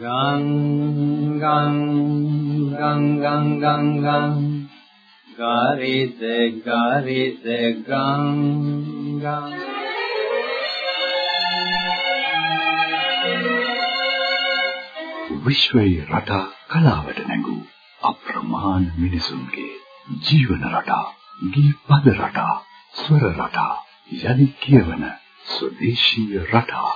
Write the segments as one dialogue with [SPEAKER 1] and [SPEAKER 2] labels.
[SPEAKER 1] ගං ගං ගං ගං ගං ගං ගාරිස ගාරිස ගං ගං
[SPEAKER 2] විශ්වයේ රටා කලාවට නැඟූ අප්‍රමාණ මිනිසුන්ගේ ජීවන රටා, ගී පද රටා, ස්වර රටා, යලි කියවන ස්වදේශීය රටා.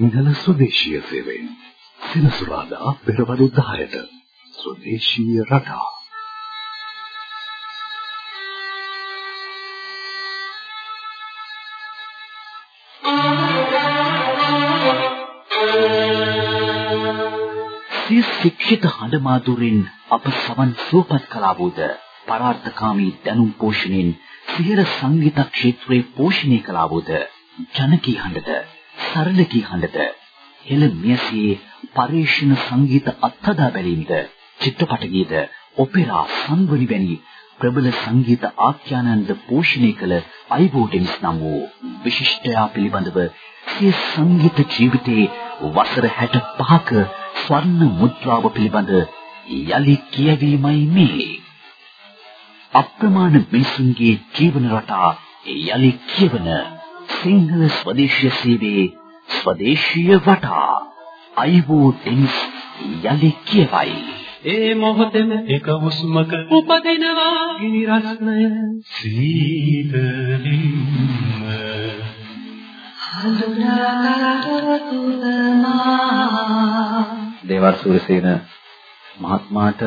[SPEAKER 2] සිංහල ස්වදේශීය සේවයෙන් සෙනසුරාදා පෙරවරු 10ට ස්වදේශීය රටා.
[SPEAKER 3] සිය ශික්ෂිත හඬ මාදුරෙන් අප සමන් සුවපත් කළා වූද පරාර්ථකාමී දැනුම් පෝෂණයෙන් සියර සංගීත ක්ෂේත්‍රයේ පෝෂණය කළා වූද ජනකී හඬද? සරලකී හඬද හෙළ මියසියේ පරිශන සංගීත අත්හදා බැලීමද චිත්‍රපට ගීත ඔපෙරා සංගුණි වැනි ප්‍රබල සංගීත ආඛ්‍යානන්ද පෝෂණය කළ අයිබෝටෙන්ස් නම් වූ විශිෂ්ටයා පිළිබඳව සිය සංගීත ජීවිතයේ වසර 65ක ස්වර්ණ මුද්‍රාව පිළිබඳ යලි කියවීමයි මේ. අප්‍රමාණ මිනිසුන්ගේ ජීවන රටා යලි කියවන සිංහල ස්වදේශීය සේවයේ ස්වදේශීය වටා අයිබෝ ටෙනිස් යලි කියවයි.
[SPEAKER 4] ඒ මොහොතෙම එක හුස්මක උපදිනවා. ගිනි රස්නය සීතලින්ම.
[SPEAKER 5] දේවර් සූරසේන මහත්මයාට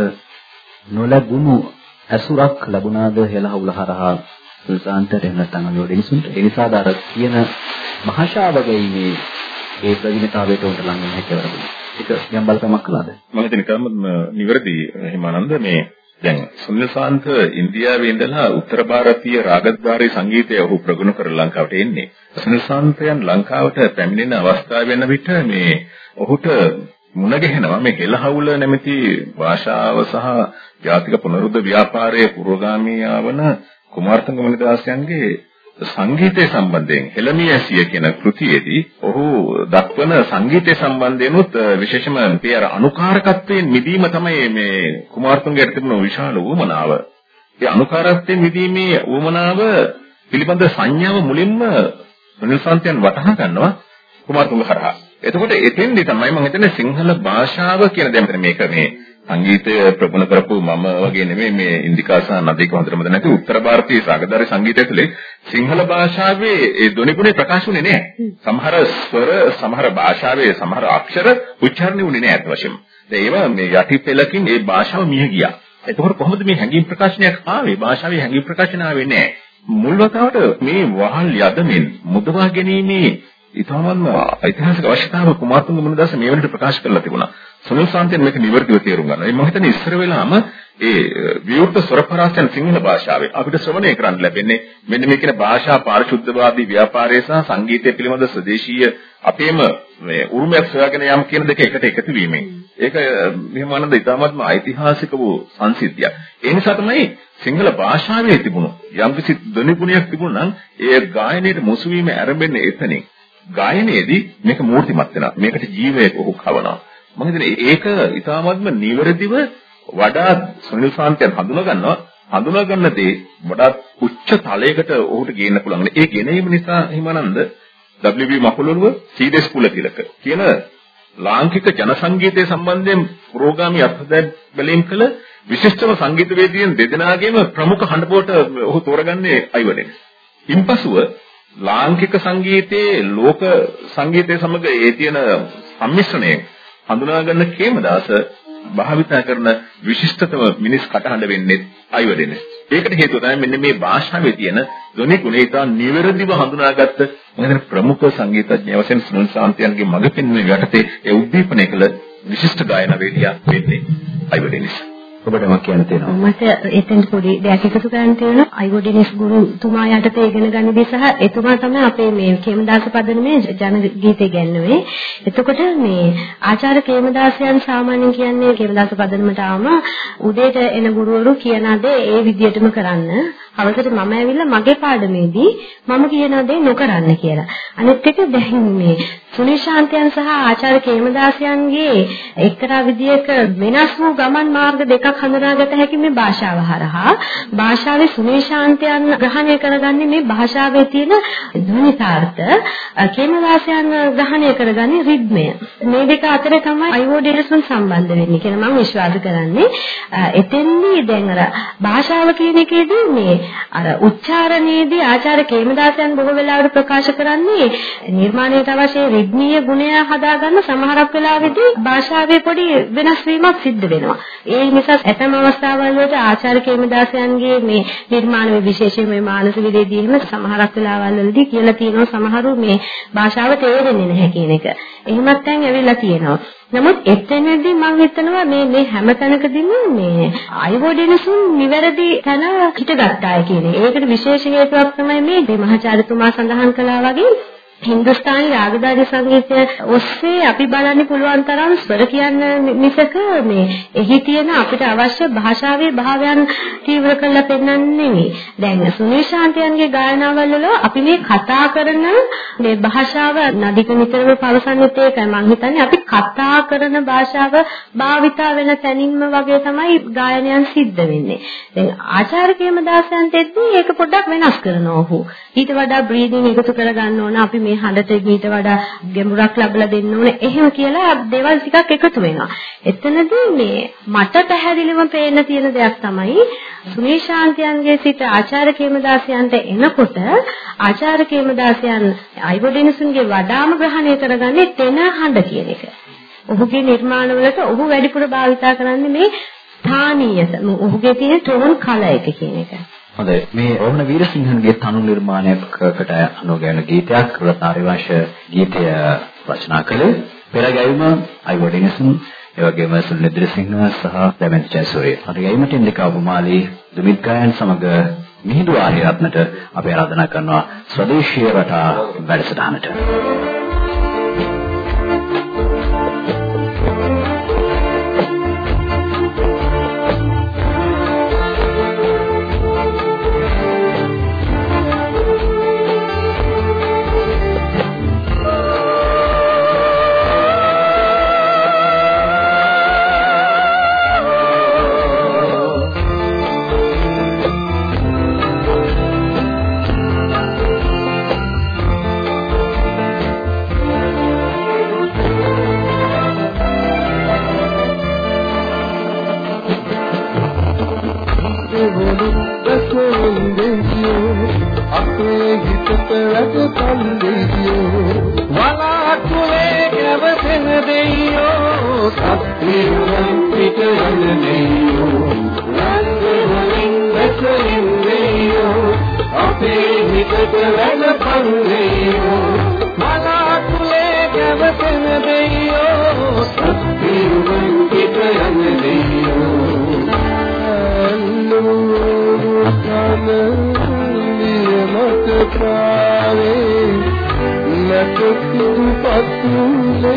[SPEAKER 5] නොලැබුණු ඇසුරක් ලැබුණාද? හෙළහවුල හරහා සුල්තාන්තට එහෙම නැත්නම් අලෝඩිනිසුන්ට ඒ නිසා අර කියන භාෂාව ගැීමේ ඒ ප්‍රවීණතාවයට උන්ට ලං වෙන්න හැකියාව ඒක යම් බලපෑමක් කළාද
[SPEAKER 6] මම හිතන්නේ කම නිවැරදි හිමානන්ද මේ දැන් සුනිල් සාන්ත ඉන්දියාවේ ඉඳලා උත්තර ಭಾರತೀಯ රාගද්වාරී සංගීතය ඔහු ප්‍රගුණ කර ලංකාවට එන්නේ. සුනිල් සාන්තයන් ලංකාවට පැමිණෙන අවස්ථාව වෙන විට මේ ඔහුට මුණ ගැහෙනවා මේ හෙළහවුල නැමැති භාෂාව සහ ජාතික පුනරුද්ධ ව්‍යාපාරයේ පුරෝගාමී ආවන කුමාරතුංග මණිදාසයන්ගේ සංගීතය සම්බන්ධයෙන් හෙළමියසිය කියන කෘතියේදී ඔහු දක්වන සංගීතය සම්බන්ධයෙන්ුත් විශේෂම මේ අර අනුකාරකත්වයෙන් මිදීම තමයි මේ කුමාරතුංගයට තිබුණු විශාල උවමනාව. ඒ අනුකාරකත්වයෙන් මිදීමේ උවමනාව පිළිබඳ සංඥාව මුලින්ම නිල්සන්තයන් වටහා ගන්නවා කුමාරතුංග හරහා. එතකොට එතෙන්දී තමයි මම හිතන්නේ සිංහල භාෂාව කියන දේ මෙතන මේක මේ සංගීතය ප්‍රගුණ කරපු මම වගේ නෙමෙයි මේ ඉන්දිකා සහ නදීක හොඳටම දැනගති උත්තර ಭಾರತೀಯ සාගදාරි සංගීතය තුළ සිංහල භාෂාවේ ඒ ධ්වනි ගුණේ ප්‍රකාශ වුණේ නැහැ. සමහර ස්වර සමහර භාෂාවේ සමහර අක්ෂර උච්චාරණය වුණේ නැහැ අත් වශයෙන්ම. ඒවා මේ යටි පෙළකින් ඒ භාෂාව මිය ගියා. එතකොට කොහොමද මේ හැඟීම් ප්‍රකාශනයක් ආවේ? භාෂාවේ හැඟීම් ප්‍රකාශන ආවේ නැහැ. මුල් වතාවට මේ වහල් යදමින් මුදවා ගැනීමේ ඊටමත්ම ඓතිහාසික අවශ්‍යතාව කුමාරතුංග මුනිදාස මේ වෙනට ප්‍රකාශ කරලා තිබුණා. සුනිල් සාන්තෙන් මේක නිවර්තිව තේරුම් ගන්නවා. මම හිතන්නේ ඉස්සර වෙලාම ඒ විවෘත ස්වරපරාසයන් සිංහල භාෂාවේ අපිට ශ්‍රවණය කරන්න ලැබෙන්නේ මෙන්න මේ කියන භාෂා පාරිශුද්ධවාදී ව්‍යාපාරය සහ සංගීතය පිළිබඳ ස්වදේශීය අපේම මේ උරුමයක් සොයාගෙන යම් කියන දෙක එකට එකතු වීමෙන්. ඒක මෙහෙම වනද ඉතාමත්ම ඓතිහාසික වූ සංසිද්ධියක්. ඒ නිසා තමයි සිංහල භාෂාවේ තිබුණු යම්කිසි ධ්වනි ගුණයක් තිබුණා නම් ඒ ගායනයේ මුසු වීම ආරම්භෙන්නේ එතනින්. ගායනයේදී මේක මූර්තිමත් වෙනවා. මේකට ජීවයක් ඔහු කවනවා. මම හිතන්නේ ඒක ඊටාත්ම නිවැරදිව වඩා සුනිල් සාන්තයන් හඳුනා ගන්නවා. හඳුනා ගන්න දේ වඩා උච්ච තලයකට ඔහුට ගේන්න පුළුවන්. ඒ ගෙනීම නිසා හිමානන්ද WB මකුලුව සීදෙස් කුලතිලක කියන ලාංකික ජන සංගීතය සම්බන්ධයෙන් පුරෝගාමී අත්දැක බැලීම් කළ විශිෂ්ටම සංගීතවේදියන් දෙදෙනාගේම ප්‍රමුඛ හඬපොට ඔහු තෝරගන්නේ අයිවනේ. ඉන්පසුව ලාංකික සංගීතයේ ලෝක සංගීතය සමග ඒ තියෙන සම්මිශ්‍රණය හඳුනා ගන්න කේමදාස භාවිතා කරන විශිෂ්ටතම මිනිස් කටහඬ වෙන්නේ අයිවදෙන්නේ. ඒකට හේතුව තමයි මෙන්න මේ භාෂාවේ තියෙන ධ්වනි ගුණීතා නිවැරදිව හඳුනාගත්ත මොකද ප්‍රමුඛ සංගීතඥ වශයෙන් සුනිල් සාන්තියන්ගේ මඟ පෙන්වීම යටතේ ඒ උද්දීපනය කළ විශිෂ්ට ගායන වේදිකා වෙන්නේ අයිවදෙන්නේ.
[SPEAKER 5] ඔබට මොකක් කියන්න තියෙනවද?
[SPEAKER 7] මට එතෙන් පොඩි දෙයක් එකතු කරන්න තියෙනවා. අයිවෝඩිනිස් ගුරුතුමා යටතේ ඉගෙන ගන්නදී සහ එතුමා තමයි අපේ මේ කේමදාස පදනමේ ජන ගීතය ගැන්නුවේ. එතකොට මේ ආචාර්ය කේමදාසයන් සාමාන්‍යයෙන් කියන්නේ කේමදාස පදනමට ආවම උදේට එන ගුරුවරු කියන දේ ඒ විදිහටම කරන්න. හවසට මම ඇවිල්ලා මගේ පාඩමේදී මම කියන දේ නොකරන්න කියලා. අනිත් එක දැන් මේ සුනිශාන්තයන් සහ ආචාර්ය කේමදාසයන්ගේ එක්තරා විදියක වෙනස් වූ ගමන් මාර්ග දෙකක් හඳුනාගත හැකි මේ භාෂාව හරහා භාෂාවේ සුනිශාන්තයන් ග්‍රහණය කරගන්නේ මේ භාෂාවේ තියෙන ධ්වනිතාර්ථ කේමදාසයන් ග්‍රහණය කරගන්නේ රිද්මය මේ දෙක අතර තමයි අයෝඩේසන් සම්බන්ධ වෙන්නේ කියලා මම විශ්වාස කරන්නේ එතෙන්දී දැන් අර භාෂාව කියන එකේදී මේ අර උච්චාරණයේදී ආචාර්ය කේමදාසයන් බොහෝ වෙලාවට ප්‍රකාශ කරන්නේ නිර්මාණයට අවශ්‍ය රිද්මීය ගුණය හදාගන්න සමහරක් වෙලාවෙදී භාෂාවේ පොඩි වෙනස් වීමක් සිද්ධ වෙනවා. ඒ නිසා ඇතම අවස්ථාවල් වලට ආචාර්ය කේමදාසයන්ගේ මේ නිර්මාණ විශේෂයෙන් මේ මානස විදේදී එහෙම සමහරක් වෙලාවල් වලදී කියලා තියෙනවා සමහරු මේ භාෂාව තේරෙන්නේ නැහැ කියන එක. එහෙමත් දැන් ඇවිල්ලා තියෙනවා. නමුත් එතනදී මම හිතනවා මේ මේ හැම තැනකදීම මේ අයවඩෙනසුන් නිවැරදි තැන හිටගත්තාය කියන එක. ඒකට විශේෂ හේතුවක් තමයි මේ මහාචාර්යතුමා සඳහන් කළා වගේ හින්දුස්ථානි රාගදාරි සංගීතය ඔස්සේ අපි බලන්න පුළුවන් තරම් ස්වර කියන්න මිසක මේ එහි තියෙන අපිට අවශ්‍ය භාෂාවේ භාවයන් තීව්‍ර කරලා පෙන්වන්නේ නෙවෙයි. දැන් සුනිල් ශාන්තයන්ගේ ගායනාවල් වල අපි මේ කතා කරන මේ භාෂාව නදික නිතරම පවසන්නේත් ඒකයි. මම හිතන්නේ අපි කතා කරන භාෂාව භාවිතා වෙන තැනින්ම වගේ තමයි ගායනයන් සිද්ධ වෙන්නේ. දැන් ආචාර්ය කේමදාසයන්ටෙද්දී ඒක පොඩ්ඩක් වෙනස් කරනවා ඔහු. ඊට වඩා බ්‍රීදින් එකතු කරගන්න ඕන අපි මේ හඬට ඊට වඩා ගැඹුරක් ලැබලා දෙන්න ඕනේ. එහෙම කියලා දේවල් ටිකක් එකතු වෙනවා. එතනදී මේ මට පැහැදිලිවම පේන්න තියෙන දෙයක් තමයි සුනීල් ශාන්තයන්ගේ සිට ආචාර්ය කේමදාසයන්ට එනකොට ආචාර්ය කේමදාසයන් අයිවොඩිනසුන්ගේ වඩාම ග්‍රහණය කරගන්නේ තෙන හඬ කියන එක. ඔහුගේ නිර්මාණවලට ඔහු වැඩිපුර භාවිතා කරන්නේ මේ ස්ථානීය ඔහුගේ තියෙන ටෝන් කල එක කියන එක.
[SPEAKER 5] හොඳයි මේ රෝහණ වීරසිංහන්ගේ තනු නිර්මාණයකට අනුගැන ගීතයක් රත්නාරිවංශ ගීතය රචනා කළේ පෙරගැයීම අයිවඩිනසන් ඒ වගේම සුනිද්‍රසිංහ සහ දැමෙන් ජයසූරිය. අර ගැයීමට ඉන්දික අවමාලී දුමිත් ගායන් සමග මිහිඳු ආර්යරත්නට අපි ආරාධනා කරනවා ස්වදේශීය රටා වැඩසටහනට.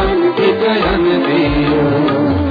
[SPEAKER 1] මන්ත්‍රිත යන දියෝ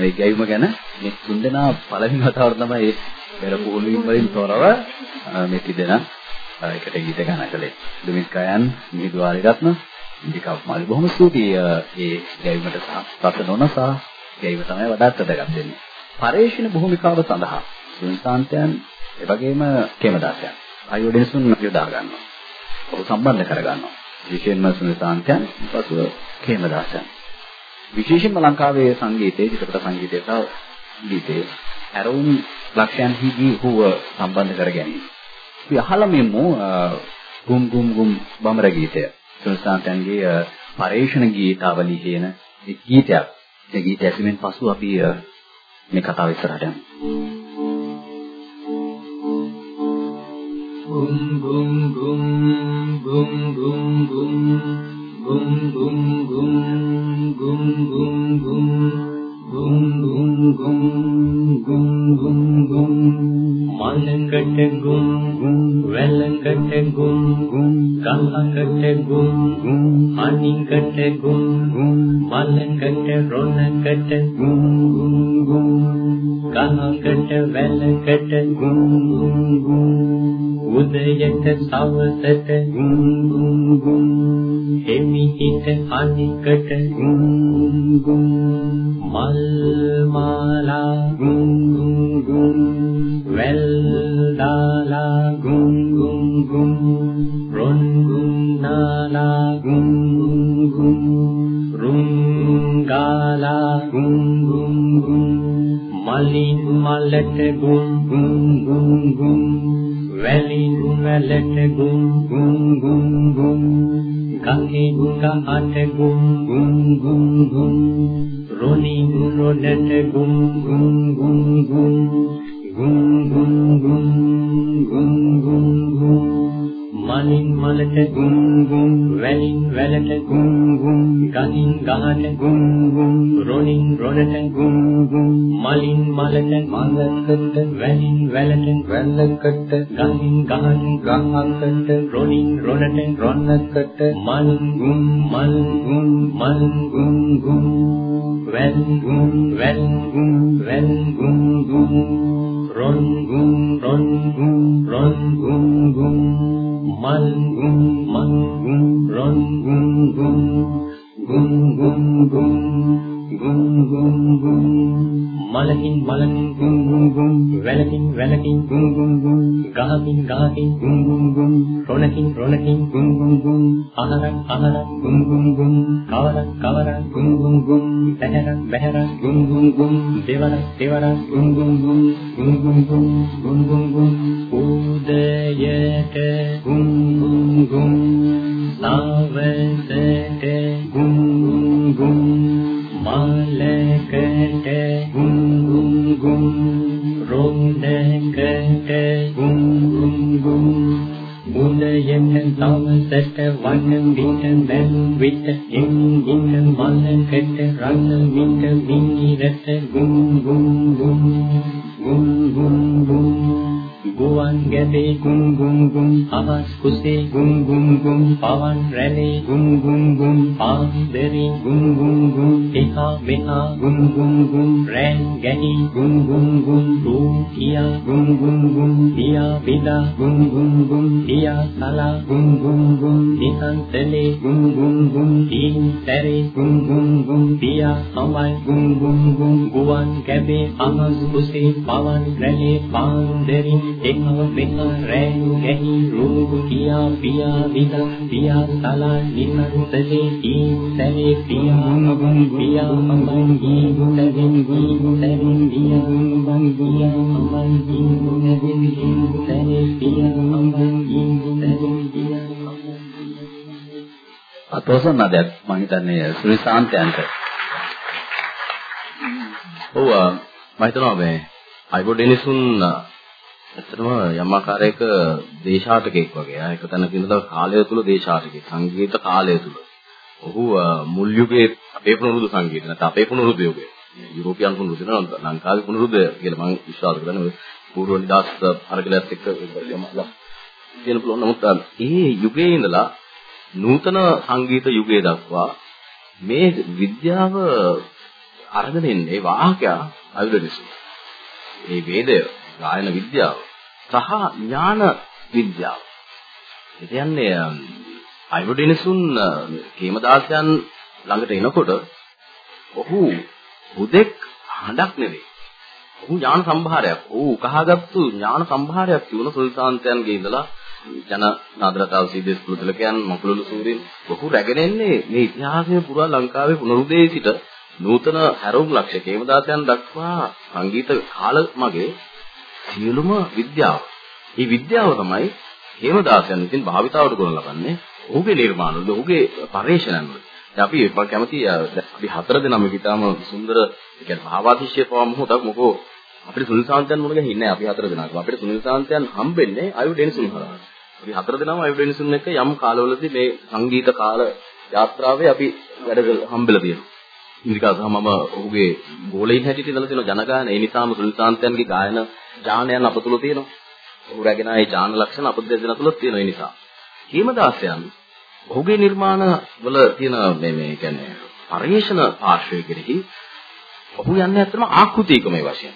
[SPEAKER 5] කාරණා තියෙනවා ඒ ගැයීම ගැන මේ තුන්දෙනා පළවෙනි වතාවට තමයි පෙර පුහුණුවීම් වලින් තොරව මේ තිදෙනා එකට ගීත ගාන කළේ. දුමිත් කයන් මිහිදුවාරි රත්න ඉන්දිකා මාලි බොහොම ස්තුතියි ඒ ගැයීමට සහ රතනෝන සහ ගැයීම තමයි වඩාත් වැදගත් වෙන්නේ. පරේෂණ භූමිකාව සඳහා සුන්තාන්තයන් එවැගේම කේමදාසයන් අයෝඩිනසුන් යොදා ගන්නවා. ඔහු සම්බන්ධ කර ගන්නවා. විශේෂයෙන්ම සුන්තාන්තයන් පසුව කේමදාසයන්. විශේෂයෙන්ම ලංකාවේ සංගීතයේ චිත්‍රපට සංගීතය සහ ගීතයේ ඇරවුම් ලක්ෂයන්හිදී හුව සම්බන්ධ කර ගැනීම. අපි අහලා මෙමු ගුම් ගුම් ගුම් බමර ගීතය. සුනිසාන්තන්ගේ පරේෂණ ගීතාවලි කියන ගීතයක්. ඒ ගීතය ඇසීමෙන් පසු අපි මේ කතාව ඉස්සරහට යමු.
[SPEAKER 1] ගුම් ගුම් ගුම් ගුම් ගුම් ගුම් gum gum gum මලකට ගුම් ගුම් වැලකට ගුම් ගුම් ගහකට ගුම් ගුම් අනිකට ගුම් ගුම් මලකට රොණකට ගුම් ගුම් ගුම් ගහකට වැලකට ගුම් ගුම් ගුම් උදයට සවසට ගුම් ගුම් ගුම් එමිහිට අනිකට ගුම් ගුම් මල් මාලා ගුම් ගුම් ගුම් වැල් දාලා ගුම් ගුම් ගුම් රොන් ගුම් නාලා ගුම් ගුම් රුම් ගාලා ගුම් ගුම් ගුම් මලින් මලට ගුම් ගුම් ගුම් ගුම් වැලින් වැලට ගුම් ගුම් ගුම් ගුම් ගංගෙන් ගහට ගුම් ගුම් ගුම් ගුම් රොණින් රොඩට ගුම් ගුම් ගුම් ගුම් ගුම් ගුම් ගුම් ගුම් ගුම් ගුම් මලින් මලට ගුම් ගුම් වැලින් වැලට ගුම් ගුම් ගහින් ගහට ගුම් ගුම් රොණින් රොණට ගුම් ගුම් මලින් මලට මලකට වැලින් වැලට වැලකට ගහින් ගහට ගහකට රොණින් රොණට රොණකට මල් ගුම් මල් ගුම් මල් ගුම් ගුම් වැල් ගුම් වැල් ගුම් වැල් ගුම් ගුම්. रज् गुण रज् गुण रज् गुण गु मय गुण मय गुण रज् गुण गु गु गु गु गु गु। මලකින් මලකින් ගුම් ගුම් ගුම් වැලකින් වැලකින් ගුම් ගුම් ගුම් ගහකින් ගහකින් ගුම් ගුම් ගුම් රොණකින් රොණකින් ගුම් ගුම් ගුම් අහරක් අහරක් ගුම් ගුම් ගුම් කවරක් කවරක් ගුම් ගුම් ගුම් බැහැරක් බැහැරක් ගුම් ගුම් ගුම් දෙවරක් දෙවරක් ගුම් ගුම් ගුම් ගුම් ගුම් ගුම් ගුම් ගුම් ගුම් උදයට ගුම් ගුම් ගුම් සවසට ගුම් ගුම් ගුම් මලකට ගුම් ගුම් ගුම් රොණකට ගුම් ගුම් ගුම්. උදයෙන් දවසට වන විට දැන් විට එන් ඉන්න මලකට රන්න මිට මිනිරට ගුම් ගුම් ගුම්. ගුම් ගුම් ගුම් ගුවන් ගැබේ ගුම් ගුම් ගුම් අවස් කුසේ ගුම් ගුම් ගුම් පවන් රැළේ ගුම් ගුම් ගුම් පාන්දරි ගුම් ගුම් ගුම් එහා මෙහා ගුම් ගුම් ගුම් රැන් ගැහි ගුම් ගුම් ගුම් රූකියා ගුම් ගුම් ගුම් පියා පිදා ගුම් ගුම් ගුම් පියා සලා ගුම් ගුම් ගුම් නිකන්තලේ ගුම් ගුම් ගුම් ඊන් සැරේ ගුම් ගුම් ගුම් පියා සමයි ගුම් ගුම් ගුම් ගුවන් ගැබේ අවස් කුසේ පවන් රැළේ පාන්දරි එහා මෙහා රැන් ගැහි රූකියා පියා පිදා පියා සලා නිකන්තලේ ඊන් සැරේ පියා ගුම් පියා සමයි ගුම් සැරින් ගුම් සැරින් පියා ගුම් පියා සමයි ගුම් සැරින් ගුම් සැරේ පියා සමයි ගුම් සැරින් පියා
[SPEAKER 8] අතෝසන් නදයක් මම හිතන්නේ සුනිසාන්තයන්ට. ඔව් මම හිතනවා මේ අයිබෝ ඩෙනිසුන් ඇත්තටම යම් ආකාරයක දේශාටකෙක් වගේ. ආ එක තැනක ඉඳලා කාලය තුල දේශාටකෙක්. සංගීත කාලය තුල. ඔහු මුල් යුගයේ අපේ පුනරුදු සංගීත නැත්නම් අපේ පුනරුදු යුගයේ යුරෝපියන් පුනරුදු නෙවෙයි ලංකාවේ පුනරුදු කියලා මම විශ්වාස කරනවා. පූර්ව නිදාස් අරගලයත් එක්ක යමලා කියන පුළුවන්. නමුත් ඒ යුගයේ ඉඳලා නූතන සංගීත යුගයේ දක්වා මේ විද්‍යාව අරගෙන ඉන්නේ වාහකයා අයුදනිසු. මේ වේදය, ගායන විද්‍යාව සහ ඥාන විද්‍යාව. ඒ කියන්නේ අයුදනිසුන් කේමදාසයන් ළඟට එනකොට ඔහු හුදෙක් හඬක් නෙවෙයි. ඔහු ඥාන සම්භාරයක්. ඔහු උකහාගත්තු ඥාන සම්භාරයක් තිබුණ සුල්තාන්තයන්ගේ ඉඳලා ජන නාදරතාව සීදේස් කුලදලකයන් මකුළුළු සූරීන් ඔහු රැගෙන එන්නේ මේ ඉතිහාසයේ පුරා ලංකාවේ පුනරුදේ සිට නූතන හැරවුම් ලක්ෂ කේමදාසයන් දක්වා සංගීත කාල මගේ සියලුම විද්‍යාව. මේ විද්‍යාව තමයි හේමදාසයන් විසින් භාවිතාවට කරන ලබන්නේ ඔහුගේ නිර්මාණවල ඔහුගේ පරිශ්‍රණවල. දැන් අපි මම කැමති අපි හතර දෙනා මේක ඉතාම සුන්දර ඒ කියන්නේ භාවාතිශය පවා මොහොතක් මොකෝ අපිට සුනිල් සාන්තයන් මුණ ගැහින්නේ අපි හතර දෙනාට. අපිට සුනිල් සාන්තයන් හම්බෙන්නේ අයු ඩෙනිසුන් හරහා. අපි හතර දෙනාම අයු ඩෙනිසුන් එක්ක යම් කාලවලදී මේ සංගීත කාල යාත්‍රාවේ අපි වැඩ හම්බෙලා තියෙනවා. ඉන්දිකා සහ මම ඔහුගේ ගෝලයින් හැටියට ඉඳලා තියෙන ජනගායන ඒ නිසාම සුනිල් සාන්තයන්ගේ ගායන ඥානයන් අප තුළ තියෙනවා. ඔහු රැගෙන ආයේ ඥාන ලක්ෂණ අප දෙදෙනා තුළ තියෙනවා ඒ නිසා. හේමදාසයන් ඔහුගේ නිර්මාණ වල තියෙන මේ මේ කියන්නේ පරිේශන පාර්ශ්වය කෙරෙහි ඔහු යන්නේ අත්‍තරම ආකෘතිකමයි වශයෙන්.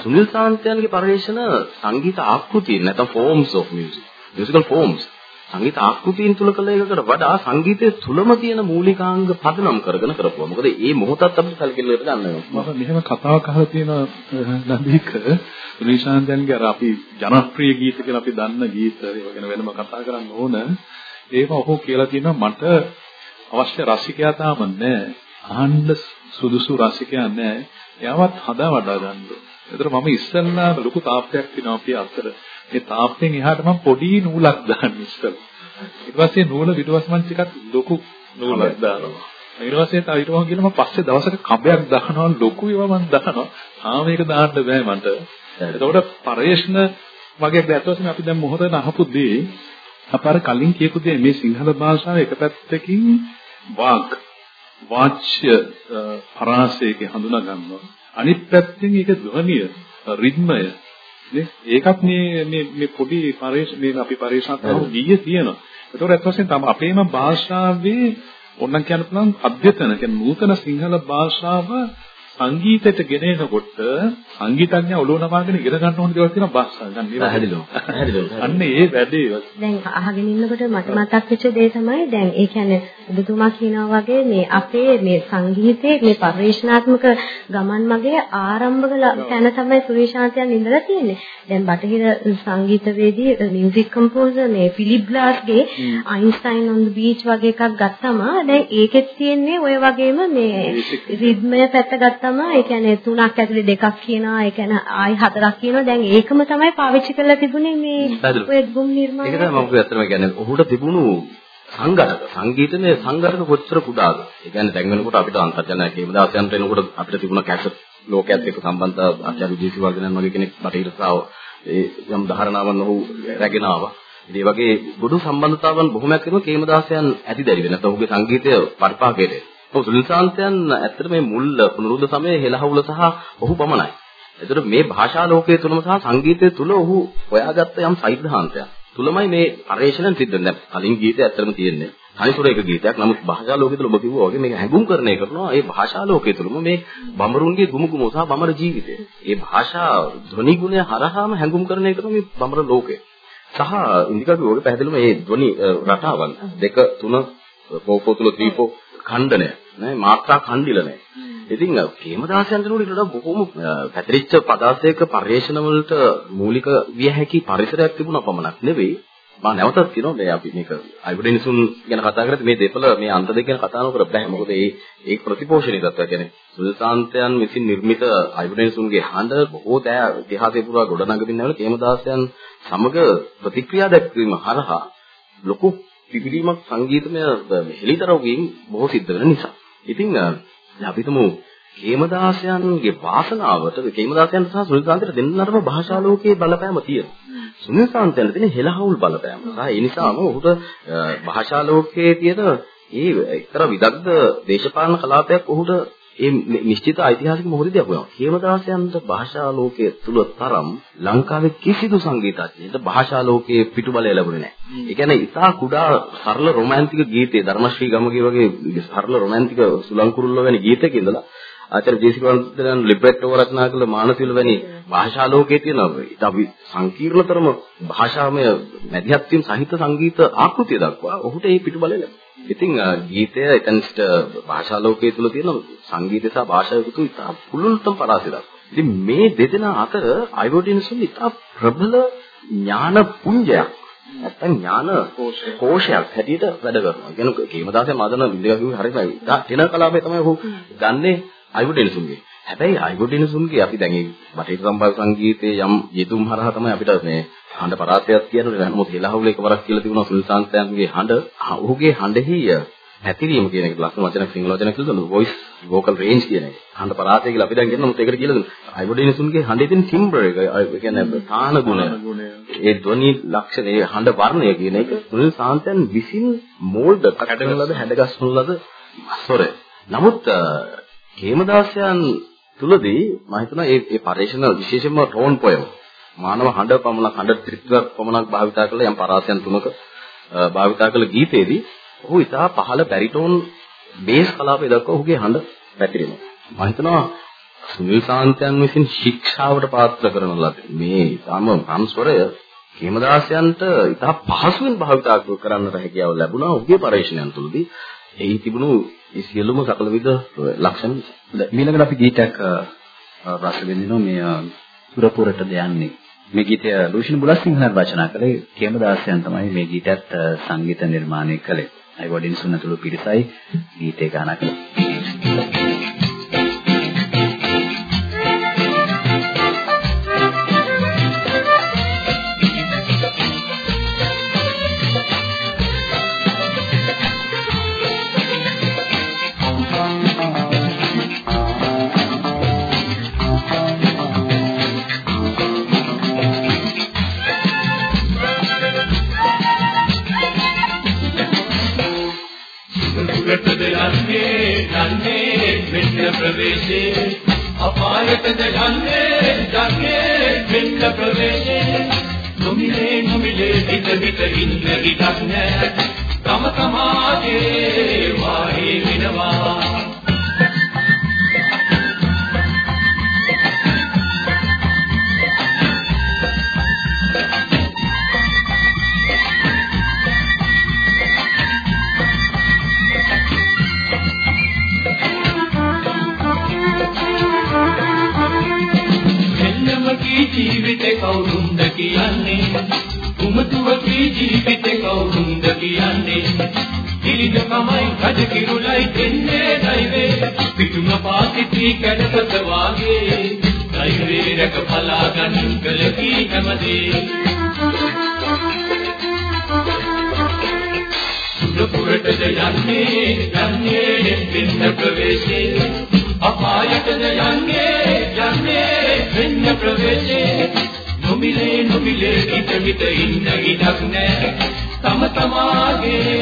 [SPEAKER 8] සුනිල් සාන්තයන්ගේ පරිශ්‍රණ සංගීත ආකෘති නැත්නම් forms of music musical forms සංගීත ආකෘතීන් තුල කළ එකකට වඩා සංගීතයේ තුලම තියෙන මූලිකාංග පදනම් කරගෙන කරපුවා. මොකද මේ මොහොතත් අපිට සැලකිල්ලට ගන්න වෙනවා.
[SPEAKER 9] මම මෙහෙම කතාවක් අහලා තියෙනවා නදීක ශ්‍රීශාන්තයන්ගේ අර අපි ජනප්‍රිය ගීත කියලා අපි දන්න ගීත ඒව ගැන වෙනම කතා කරන්න ඕන. ඒක ඔහු කියලා තියෙනවා මට අවශ්‍ය රසිකයා තාම නැහැ. අහන්න සුදුසු රසිකයා නැහැ. එයාවත් හදා වඩා ගන්න ඕන. ඒතර මම ඉස්සෙල්ලා ලොකු තාප්පයක් තිනවා අපි අතර. ඒ තාප්පෙන් එහාට මම පොඩි නූලක් දාන්න ඉස්සෙල්ලා. ඊට පස්සේ නූල පිටවස්මන් ටිකක් ලොකු නූලක් දානවා. ඊට පස්සේ තව ඊට වගේ මම පස්සේ දවසක කඹයක් දානවා ලොකු ඒවා මම දානවා. ආ මේක දාන්න බෑ මන්ට. එතකොට පරේෂණ වගේ දැක්වසම අපි දැන් මොහොතේ අහපු දේ අපාර කලින් කියපු දේ මේ සිංහල භාෂාව එක පැත්තකින් වාග් වාච්‍ය පරාසයක හඳුනා ගන්නවා. අනිත් පැත්තෙන් ඒක ධ්වනිය, රිද්මය නේ? ඒකත් මේ මේ මේ පොඩි පරිශ මේ අපි පරිශනාත්මක ගීය තියෙනවා. ඒතකොට අත් වශයෙන් තම අපේම භාෂාවේ ඕනනම් කියන්න පුළුවන් අධ්‍යතන කියන්නේ නූතන සිංහල භාෂාව සංගීතයට ගෙනෙනකොට සංගීතඥ ඔලුව නමාගෙන ඉගෙන ගන්න ඕන දේවල් තියෙනවා භාෂාව. දැන් මේවා
[SPEAKER 8] පැහැදිලිව. පැහැදිලිව.
[SPEAKER 9] අන්න ඒ වැඩේ.
[SPEAKER 7] දැන් අහගෙන ඉන්නකොට මට මතක් වෙච්ච දේ තමයි දැන් ඒ කියන්නේ ඔබතුමා කියනවා වගේ මේ අපේ මේ සංගීතයේ මේ පරිශ්‍රණාත්මක ගමන් මගේ ආරම්භක තැන තමයි සුරේෂාන්තයන් ඉඳලා තියෙන්නේ. දැන් බටහිර සංගීතවේදී මියුසික් කම්පෝසර් මේ ෆිලිප් ග්ලාස්ගේ අයින්ස්ටයින් on the beach වගේ එකක් ගත්තම දැන් ඒකෙත් තියෙන්නේ ඔය වගේම මේ රිද්මය පැත්ත ගත්තම ඒ කියන්නේ තුනක් ඇතුලේ දෙකක් කියනවා ඒ කියන්නේ ආයි හතරක් කියනවා දැන් ඒකම තමයි පාවිච්චි කරලා තිබුණේ මේ ඔය ගුම් නිර්මාණ.
[SPEAKER 8] ඒක තමයි මම ඇත්තටම කියන්නේ ඔහුට තිබුණු සංගතක සංගීතමය සංගතක කොච්චර කුඩාද ඒ කියන්නේ දැන් වෙනකොට අපිට අන්තර්ජාලය කේමදාසයන්ට එනකොට අපිට තිබුණ කැසට් ලෝකයක් එක්ක සම්බන්ධ ආචාර්ය ජීසි වර්ධනන් වගේ කෙනෙක් බටහිර සාව ඒ යම් ධාරණාවන් ඔහු රැගෙන ආවා ඒ වගේ ගොඩ සම්බන්ධතාවන් බොහොමයක් වෙනවා කේමදාසයන් ඇතිදැරි වෙන. නැත්නම් ඔහුගේ සංගීතය පරිපාකයට. ඔව් සුනිල් සාන්තයන් ඇත්තට මේ මුල් පුනරුද්ධ සමයේ හෙළහවුල සහ ඔහු පමණයි. එතකොට මේ භාෂා ලෝකයේ තුලම සහ සංගීතය තුල ඔහු හොයාගත්ත යම් සයිද්ධාන්තයක්. තුලමයි මේ පරිශ්‍රණය සිද්ධ වෙන්නේ. කලින් ගීතය ඇත්තටම තියෙන්නේ. තනිසුරේක ගීතයක්. නමුත් භාෂා ලෝකයේ තුල ඔබ කිව්වා වගේ මේක හැඟුම්කරණය කරනවා. ඒ භාෂා ලෝකයේ තුලම මේ බඹරුන්ගේ ගුමුගුම සහ බඹර ජීවිතය. ඒ භාෂා ධ්වනි ගුණය හරහාම හැඟුම්කරණය කරන මේ බඹර ලෝකය. සහ ඉන්දිකාගේ ඔය පැහැදිලිම මේ ධ්වනි රටාවන් දෙක තුන පෝපෝ තුල ත්‍රිපෝ ඛණ්ඩනය නෑ මාත්‍රා ඛණ්ඩිල නෑ. ඉතින් කේමදාසයන්ට වඩා බොහොම පැතිරිච්ච පදාසයක පරිශ්‍රණ වලට මූලික විය හැකි පරිසරයක් තිබුණා පමණක් නෙවෙයි. මම නැවතත් කියනවා මේ අපි මේක අයිබඩිනිසුන් ගැන කතා කරද්දී මේ දෙපළ මේ අන්ත දෙක ගැන කතා නොකර බෑ. මොකද ඒ ඒ ප්‍රතිපෝෂණය දත්තා කියන්නේ සුල්තාන්තයන් විසින් නිර්මිත අයිබඩිනිසුන්ගේ හඬ බොහෝ දෑ ඉතිහාසය පුරා ගොඩනගමින් යන කේමදාසයන් සමග ප්‍රතික්‍රියා දැක්වීම හරහා ලොකු පිපිරීමක් සංගීතමය හෙලිදරව් වීම බොහෝ සිද්ධ වෙන නිසා. ඉතින් අපි හිතමු කේමදාසයන්ගේ වාසනාවට කේමදාසයන් සහ සුනිල්කාන්තට දෙන්නටම භාෂා ලෝකයේ බලපෑම තියෙනවා. සුනිල්කාන්තයන්ට තියෙන හෙළහවුල් බලපෑම. ඒ නිසාම ඔහුට භාෂා ලෝකයේ තියෙන ඒ එක්තරා විදග්ධ දේශපාලන කලාපයක් ඔහුට ඒ නිශ්චිත ඓතිහාසික මොහොතදී අපුවා. හේමදාසයන්ට භාෂා ලෝකයේ තුල තරම් ලංකාවේ කිසිදු සංගීතඥයෙකුට භාෂා ලෝකයේ පිටුබලය ලැබුණේ නැහැ. ඒ කියන්නේ ඉතා කුඩා සරල රොමැන්ටික් ගීතේ ධර්මශ්‍රී ගමගේ වගේ සරල රොමැන්ටික් සුලංකුරුල්ල වැනි ගීතයක ඉඳලා ආචාර්ය ජේසිකවන්තයන් ලිබ්‍රෙට්ටෝ රචනා කළ මානසිල වැනි භාෂා ලෝකයේ තියෙන අපි සංකීර්ණතරම භාෂාමය මැදිහත් වීම සහිත සංගීත ආකෘතිය දක්වා ඔහුට ඒ පිටුබලය ලැබුණා. ඉතින් ගීතය එතනට භාෂා ලෝකයේ තුල තියෙන සංගීතය සහ භාෂාව තුල ඉතා පුළුල්තම පරාසය දක්වා. ඉතින් මේ දෙදෙනා අතර අයෝඩිනසුන් ඉතා ප්‍රබල ඥාන පුඤ්ජයක් නැත්තම් ඥාන කෝෂයක් හැටියට වැඩ කරනවා. කියන කේමදාසය මදන විද්‍යාව කිව්වේ හරියටම තෙන කලාපේ තමයි ඔහු ගන්නේ අයෝඩිනසුන්ගේ. හැබැයි අයෝඩිනසුන්ගේ අපි දැන් මේ බටහිර සම්භාව්‍ය සංගීතයේ යම් යෙදුම් හරහා තමයි අපිට මේ හඬ පරාසයක් කියන්නේ නමුත් හෙලහවුල එකවරක් කියලා තිබුණා සුල්තාන්තයන්ගේ හඬ ඔහුගේ හඬෙහි පැතිරීම කියන එක ලස්සන වචනක් සිංහල වචනක් කියලා දුන්නා වොයිස් වෝකල් රේන්ජ් කියන එක. හඬ පරාසය කියලා අපි දැන් කියනවා නමුත් ඒකට කියලා දුන්නා. අයිවොඩිනසුන්ගේ හඬේ තියෙන ටිම්බර් එක ඒ කියන්නේ තාන ගුණ ඒ ධ්වනි ලක්ෂණ ඒ හඬ වර්ණය කියන එක සුනිල් සාන්තයන් විසින් මෝල්ඩ් කඩන ලද හැඩගස්වන ලද ස්වරය. නමුත් හේමදාසයන් තුලදී මම හිතනවා මේ මේ පරිශන විශේෂයෙන්ම ටෝන් පොයම මානව හඬ පමණක් හඬ ත්‍රිත්වයක් පමණක් භාවිතා කළ යම් පරාසයන් තුනක භාවිතා කළ ගීතයේදී ඔහු ඉතා පහළ බැරිටෝන් බේස් කලාපය දක්වා ඔහුගේ හඬ පැතිරෙනවා. මම හිතනවා සුනිල් සාන්තයන් විසින් ශික්ෂාවට පාත්‍ර කරන ලද මේ ඊටම සංස්වරය හේමදාසයන්ට ඉතා පහසුවෙන් භාවිතා කරන්නට හැකියාව ලැබුණා ඔහුගේ පරිශ්‍රණයන් තුළදී. එහි තිබුණු ඒ සියලුම සකල විද ලක්ෂණ
[SPEAKER 5] ඊළඟට අපි ගීතයක් රස විඳිනවා. මේ සුරපුරට යන්නේ මේ ගීතය ලූෂින් බුලස්සිංහලන් රචනා කළේ කේමදාසයන් තමයි. මේ ගීතයත් සංගීත නිර්මාණය කළේ. අයි වඩින් සුන්නතුළු පිරිසයි ගීතේ ගාන
[SPEAKER 10] අපායටද යන්නේ යන්නේ මෙන්න ප්‍රවේශේ. නොමිලේ නොමිලේ හිත හිත ඉන්න විදක් නෑ. තම තමාගේ ප්‍රවේශේ අපායටද යන්නේ යන්නේ වෙන්න ප්‍රවේශේ. නොමිලේ නොමිලේ හිත හිත ඉන්න ඉඩක් නෑ. තම තමාගේ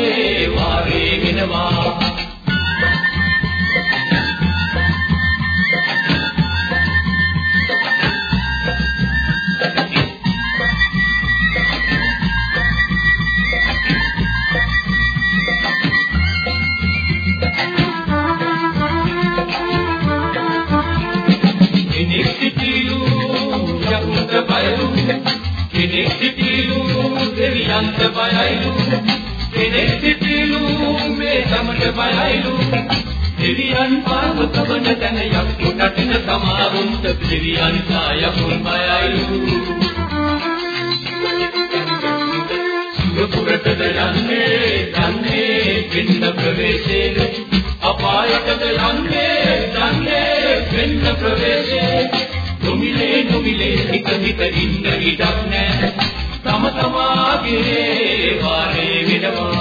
[SPEAKER 10] සුගපුරටද යන්නේ? යන්නේ පින්න ප්‍රවේශයේ. අපායටද යන්නේ? යන්නේ පින්න ප්‍රවේශයේ. නොමිලේ නොමිලේ හිත හිත ඉන්න ඉඩක් නැහැ තම තමාගේ වාරේ වෙනවා.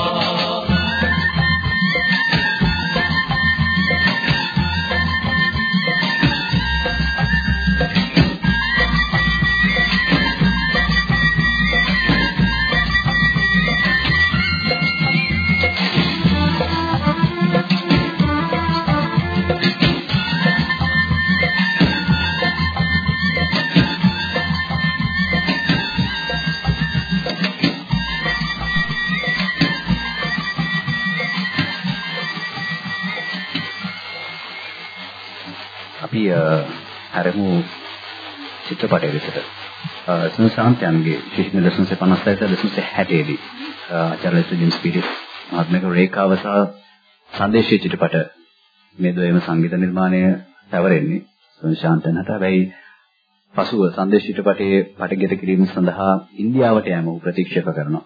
[SPEAKER 5] චිත්‍රපටය විතර. සුනිසාන්තයන්ගේ විශේෂම 1956 1960 දී ආචාර්ය ජේම්ස් පීටර්ස් ආත්මික රේඛාව සහ සංදේශී චිත්‍රපට මේ දෙයම සංගීත නිර්මාණය පැවරෙන්නේ සුනිසාන්තයන්ට. හැබැයි පසුව සංදේශ චිත්‍රපටයේ පටගත කිරීම සඳහා ඉන්දියාවට යෑම ඔහු ප්‍රතික්ෂේප කරනවා.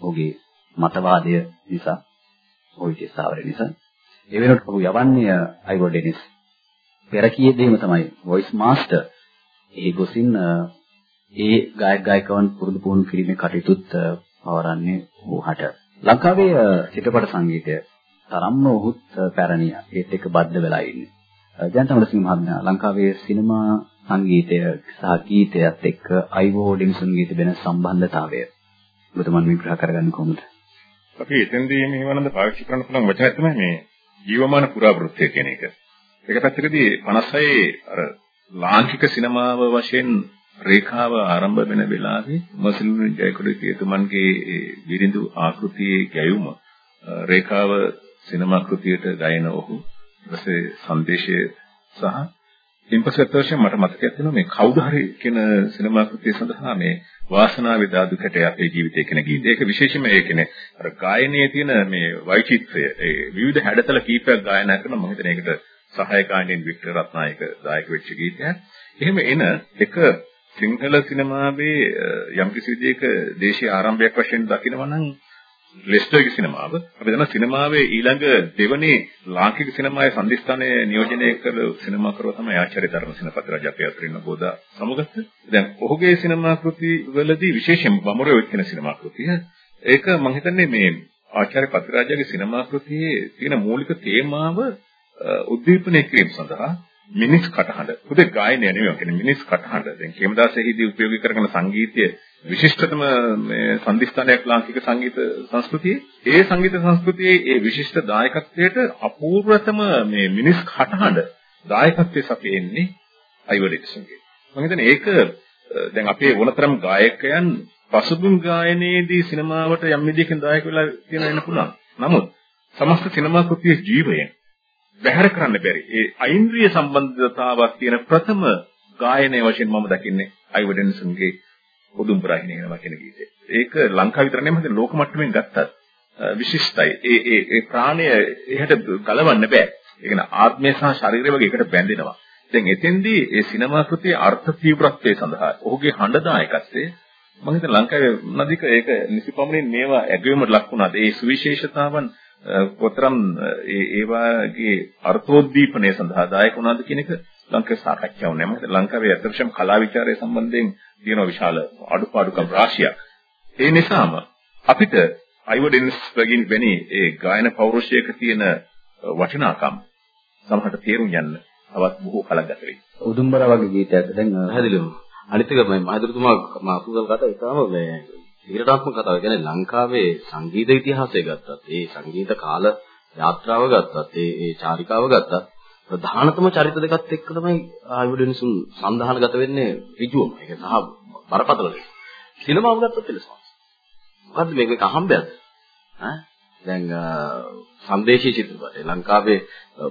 [SPEAKER 5] ඔහුගේ මතවාදය නිසා, ඔහු ඉතිසාවර නිසා. ඒ වෙනකොට ඔහු යවන්නේ අයිවෝ ඩෙනිස් පෙර කීයේදීම තමයි voice master ඒ ගොසින් ඒ ගායක ගායිකවන් පුරුදු පුහුණු කිරීමේ කටයුතුත් පවරන්නේ ඔහුට. ලංකාවේ චිත්‍රපට සංගීතය තරම්ම ඔහුත් පැරණිය. ඒත් එක්ක බද්ධ වෙලා ඉන්නේ. ජයන්තමර සිංහ මහත්මයා ලංකාවේ සිනමා සංගීතය සහ ගීතයත් එක්ක අයිවෝ ඩිම්සන්ගේ තිබෙන සම්බන්ධතාවය ඔබතුමන් විග්‍රහ කරගන්නේ කොහොමද?
[SPEAKER 6] අපි එතෙන්දී මේ වනන්ද පාවිච්චි කරන්න පුළුවන් වචනය තමයි මේ ජීවමාන පුරාවෘත්තය කියන එක. එක පැත්තකදී 56 අර ලාංකික සිනමාව වශයෙන් රේඛාව ආරම්භ වෙන වෙලාවේ මසිලු ජයකොඩි කියතුමන්ගේ විරිඳු ආකෘතියේ ගැයුම රේඛාව සිනමා කෘතියට ගයන ඔහු ඊපස්සේ සංදේශය සහ ඉන්පසුත් වශයෙන් මට මතකයක් තියෙනවා මේ කවුද හරි කියන සිනමා කෘතිය සඳහා මේ වාසනාවේ දාදු කැටේ අපේ ජීවිතය කියන ගීතය. ඒක විශේෂයෙන්ම ඒ කියන්නේ අර ගායනයේ තියෙන මේ වෛචිත්‍රය ඒ විවිධ හැඩතල කීපයක් ගායනා කරන මම හිතන්නේ ඒකට සහායකාණෙන් වික්ටර් රත්නායක දායක වෙච්ච ගීතයක්. එහෙම එන එක සිංහල සිනමාවේ යම් කිසි විදිහක දේශීය ආරම්භයක් වශයෙන් දකිනවා නම් ලෙස්ටර්ගේ සිනමාව අපි දන්න සිනමාවේ ඊළඟ දෙවනේ ලාංකික සිනමාවේ සම්දිස්ථානයේ නියෝජනය කළ සිනමා කරුවා තමයි ආචාර්ය ධර්මසේනපති රජ අපේ අතරින් බෝධා සමුගත. දැන් ඔහුගේ සිනමා කෘති වලදී විශේෂයෙන් බමුරේ වෙච්ච සිනමා කෘතිය ඒක මම හිතන්නේ මේ ආචාර්ය පතිරාජගේ සිනමා කෘතියේ තියෙන මූලික තේමාව උද්දීපනය කිරීම සඳහා මිනිස් කටහඬ. පුදේ ගායනය නෙවෙයි කියන්නේ මිනිස් කටහඬ. දැන් හේමදාසෙහිදී උපයෝගී කරන සංගීතය විශිෂ්ටතම මේ සංදිස්ථානයක් ලාංකික සංගීත සංස්කෘතියේ. ඒ සංගීත සංස්කෘතියේ ඒ විශිෂ්ට දායකත්වයට අපූර්වතම මේ මිනිස් කටහඬ දායකත්වයේ සපයන්නේ අයිවරික්සන්ගේ මම හිතන්නේ ඒක දැන් අපේ වුණතරම් ගායකයන් පසුබිම් ගායනයේදී සිනමාවට යම් විදිහකින් දායක වෙලා තියෙන වෙන්න පුළුවන්. නමුත් සමස්ත සිනමා කෘතියේ ජීවයෙන් බැහැර කරන්න බැරි. ඒ අයින්ද්‍රිය සම්බන්ධතාවක් තියෙන ප්‍රථම ගායනය වශයෙන් මම දකින්නේ අයිවඩෙන්සන්ගේ උදුම්පරාහිණි කියන වචන ගීතය. ඒක ලංකාව විතර නෙමෙයි ලෝක මට්ටමින් ගත්තත් විශිෂ්ටයි. ඒ ඒ ඒ ප්‍රාණය එහෙට ගලවන්න බෑ. ඒ කියන්නේ ආත්මය සහ ශරීරය වගේ එකට බැඳෙනවා. දැන් එතෙන්දී ඒ සිනමා කෘතියේ අර්ථ තීව්‍රත්වය සඳහා ඔහුගේ හඬදායකත්වයේ මම හිතන ලංකාවේ නදික ඒක නිසිපමණින් මේවා ඇගවීමට ලක් වුණාද? ඒ සුවිශේෂතාවන් කොතරම් ඒ ඒ වාගේ අර්ථෝද්දීපනය සඳහා දායක වුණාද කියන එක ලංකාවේ සාකච්ඡාවක් නෑ. මොකද ලංකාවේ අත්‍යවශ්‍යම කලා විචාරය සම්බන්ධයෙන් තියෙන විශාල අඩුපාඩුකම් රාශියක්. ඒ නිසාම අපිට අයිවඩින්ස් වගින් වෙනි ඒ ගායන පෞරුෂයක තියෙන වටිනාකම් සමහරට තේරුම් ගන්න තවත් බොහෝ කලක් ගත වෙයි.
[SPEAKER 5] උදුම්බර වගේ ගීතයක් දැන්
[SPEAKER 8] හැදිලුම අනිත් එක මම මහදුතුමා මාසුදල් කතා ඉතාලම මේ තීරණාත්මක කතාව. ඒ කියන්නේ ලංකාවේ සංගීත ඉතිහාසය ගත්තත්, ඒ සංගීත කාල යාත්‍රාව ගත්තත්, ඒ ඒ චාරිකාව ගත්තත් ප්‍රධානතම චරිත දෙකත් එක්ක තමයි ආයුධනිසුන් සම්දාහනගත වෙන්නේ ඍජුවම. ඒක සහ බරපතල දෙයක්. සිනමාව ගත්තත් එලෙසම. මොකද්ද මේක එක අහම්බයක්ද? ඈ දැන් සංදේශී චිත්‍රපටය ලංකාවේ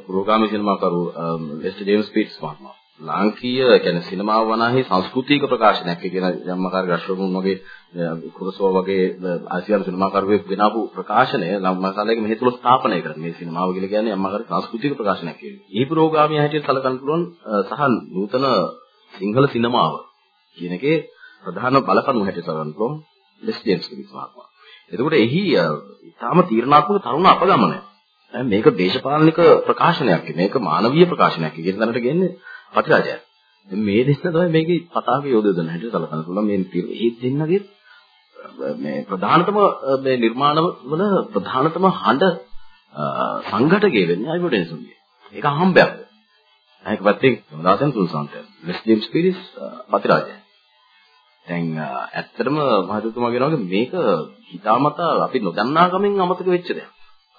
[SPEAKER 8] පුරෝගාමී සිනමාකරු ලෙස්ටර් ජේම්ස් පීට්ස් මහත්මයා ලාංකීය කියන්නේ සිනමාව වනාහි සංස්කෘතික ප්‍රකාශනයක් කියන යම්මාකාර ගස්රමුන් වගේ කුරසෝ වගේ ආසියානු සිනමාකරුවෙක් ගෙනාවු ප්‍රකාශනය ලම්මාසාලයේ මෙහි තුල ස්ථාපනය කරන මේ සිනමාව කියලා කියන්නේ යම්මාකාර සංස්කෘතික ප්‍රකාශනයක් කියන්නේ. ඊ පුරෝගාමී හැටියට සැලකන්න පුළුවන් සහ නූතන සිංහල සිනමාව කියන එකේ ප්‍රධාන බලකණු හැටියට සලකන්න පුළුවන් ලෙස් ජේම්ස් පීට්ස් මහත්මයා. එතකොට එහි තාම තීරණාත්මක තරුණ අපගමනය. මේක දේශපාලනික ප්‍රකාශනයක්. මේක මානවීය ප්‍රකාශනයක්. කියන තැනට ගෙන්නේ පතිරාජය. මේ දෙන්න තමයි මේකේ පතාවේ යොදවන හැටි සලකන්න පුළුවන්. මේ මේ දෙන්නගේ මේ ප්‍රධානතම මේ නිර්මාණ වල ප්‍රධානතම හඬ සංඝටකයේ වෙන්නේ අයිවොඩෙන්සුන්ගේ. ඒක අහම්බයක්. ඒක පැත්තේ දාසන් සුල්සන්තය. ලෙස් ජේම්ස් පීරිස් පතිරාජය. දැන් ඇත්තටම මහතුතුමා කියනවා මේක හිතාමතා අපි නොදන්නා කමෙන් අමතක වෙච්ච දෙයක්.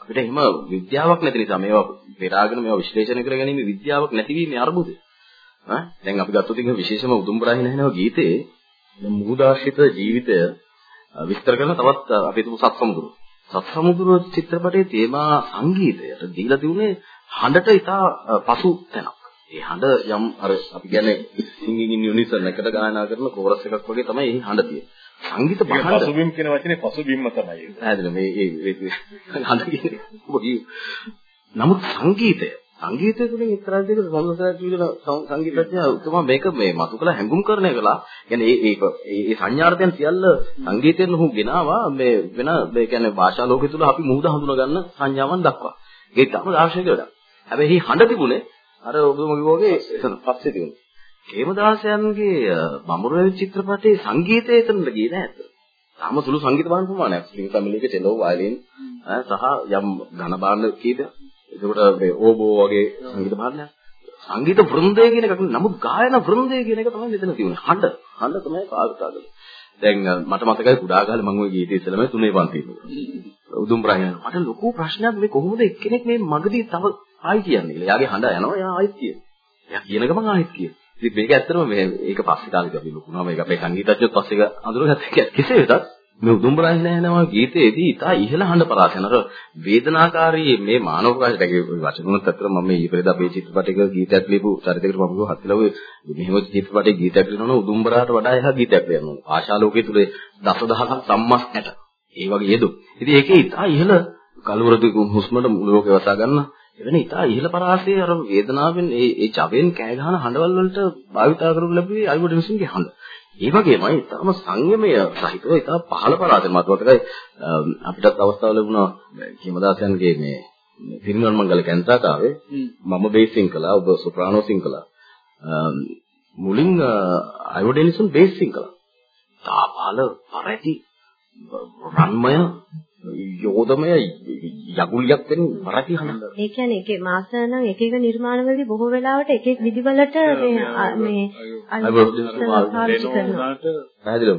[SPEAKER 8] අපිට එහෙම විද්‍යාවක් නැති නිසා මේවා පෙරාගෙන මේවා විශ්ලේෂණය කරගැනීමේ විද්‍යාවක් නැතිවීමේ අර්බුදය. ඈ දැන් අපි ගත්තොත් ඉතින් විශේෂම උදුම්බරහින නැනව ගීතේ මුහුදාශ්‍රිත ජීවිතය විස්තර කරන තවත් අපි හිතමු සත්සමුදුරු. සත්සමුදුරු චිත්‍රපටයේ තේමා සංගීතයට දීලා තිබුණේ හඬට ඉතා පසු තැනක්. ඒ හඬ යම් අර අපි කියන්නේ singing in unison එකට ගායනා කරන කෝරස් එකක් වගේ තමයි මේ හඬ තියෙන්නේ. සංගීත භාණ්ඩ
[SPEAKER 6] පසුබිම් කියන වචනේ පසුබිම්ම තමයි.
[SPEAKER 8] පැහැදිලි මේ ඒ හඬ කියන්නේ. නමුත් සංගීතය සංගීතය තුළින් එක්තරා දෙයක සම්මතයක් විදින සංගීතඥයා උතුම මේක මේ මතු කළ හැඟුම් කරණය කළා. කියන්නේ ඒ ඒ ඒ සංඥාර්ථයන් සියල්ල සංගීතයෙන් උහු ගෙනාවා මේ වෙන ඒ කියන්නේ භාෂා ලෝකෙ තුල අපි මුහුද හඳුනා ගන්න සංඥාවන් දක්වා. ඒ තමයි අවශ්‍ය කියලා. හැබැයි මේ හඬ තිබුණේ අර ඔබම කිව්වාගේ එතන පස්සේ තිබුණේ. කේමදාසයන්ගේ බඹරුවේ චිත්‍රපටයේ සංගීතය එතනට ගියේ නෑ. තාම සුළු සංගීත බාන ප්‍රමාණයක්. ශ්‍රී ෆැමිලි එකේ ටෙලෝ වයලින් සහ යම් ඝන බාන කීපයක්. ඒකට මේ ඕබෝ වගේ සංගීත භාණ්ඩයක්. සංගීත වෘන්දය කියන එක නමුත් ගායන වෘන්දය කියන එක තමයි මෙතන තියෙන්නේ. හඬ. හඬ තමයි පාවිච්චි කරන්නේ. දැන් මට මතකයි කුඩා කාලේ මම ওই ගීතය ඉස්සෙල්ලාම තුනේ පන්තියේ. උදුම් ප්‍රායන මට ලොකු ප්‍රශ්නයක් මේ කොහොමද එක්කෙනෙක් මේ මගදී තව ආයි කියන්නේ කියලා. එයාගේ හඬ යනවා එයා ආයිත් කියනවා. එයා කියන ගමන් ආයිත් කියනවා. ඉතින් මේක ඇත්තටම මේ ඒක පස්සේ කාලෙක අපි ලොකුනවා මේක අපේ සංගීතඥයොත් පස්සේ අඳුරගත්ත කෙසේ වෙතත් මේ උදුම්බරයි නැනවා ගීතයේදී ඉතා ඉහළ හඬ පරාසන අර වේදනාකාරී මේ මානව ප්‍රකාශයේ වචනුත් අතර මම මේ ඊපෙරේද අපේ චිත්‍රපටයක ගීතයක් ලියපු චරිතයකට මම කිව්වා හත්ලව මෙහෙම චිත්‍රපටයේ ගීතයක් ලියනවා උදුම්බරාට වඩා එහා ගීතයක් ලියනවා. ආශාලෝකයේ තුල දසදහසක් සම්මස් ඇට. ඒ වගේ යෙදු ඉතින් ඒකේ ඉතා ඉහළ කලවරදු හුස්මට මුළු ලෝකේ වසා ගන්න එවැනි ඉතා ඉහළ පරාසයේ අර වේදනාවෙන් ඒ ඒ ජවෙන් කෑ ගහන හඬවල් වලට භාවිතා කරපු ලැබුවේ අයිවොඩ් මිනිසුන්ගේ හඬ. ඒ වගේමයි ඊටම සංයමය සහිතව ඊට පහළ මත මතකයි අපිටත් අවස්ථාව ලැබුණා. කිමදාසයන්ගේ මේ තිරුවන් මංගල කැන්තාකාවේ මම බේසින් කළා ඔබ සොප්‍රානෝ සිං කළා. මුලින් අයෝඩෙනිසන් බේසින් කළා. තාපාල පරැති රන්මය යෝධමය යගුලියක් වෙන වරටි හනඳ.
[SPEAKER 7] ඒ කියන්නේ ඒකේ මාස්ටර් නම් එක එක නිර්මාණවලදී බොහෝ වෙලාවට එක එක විදිවලට මේ මේ
[SPEAKER 8] පැහැදිලිව.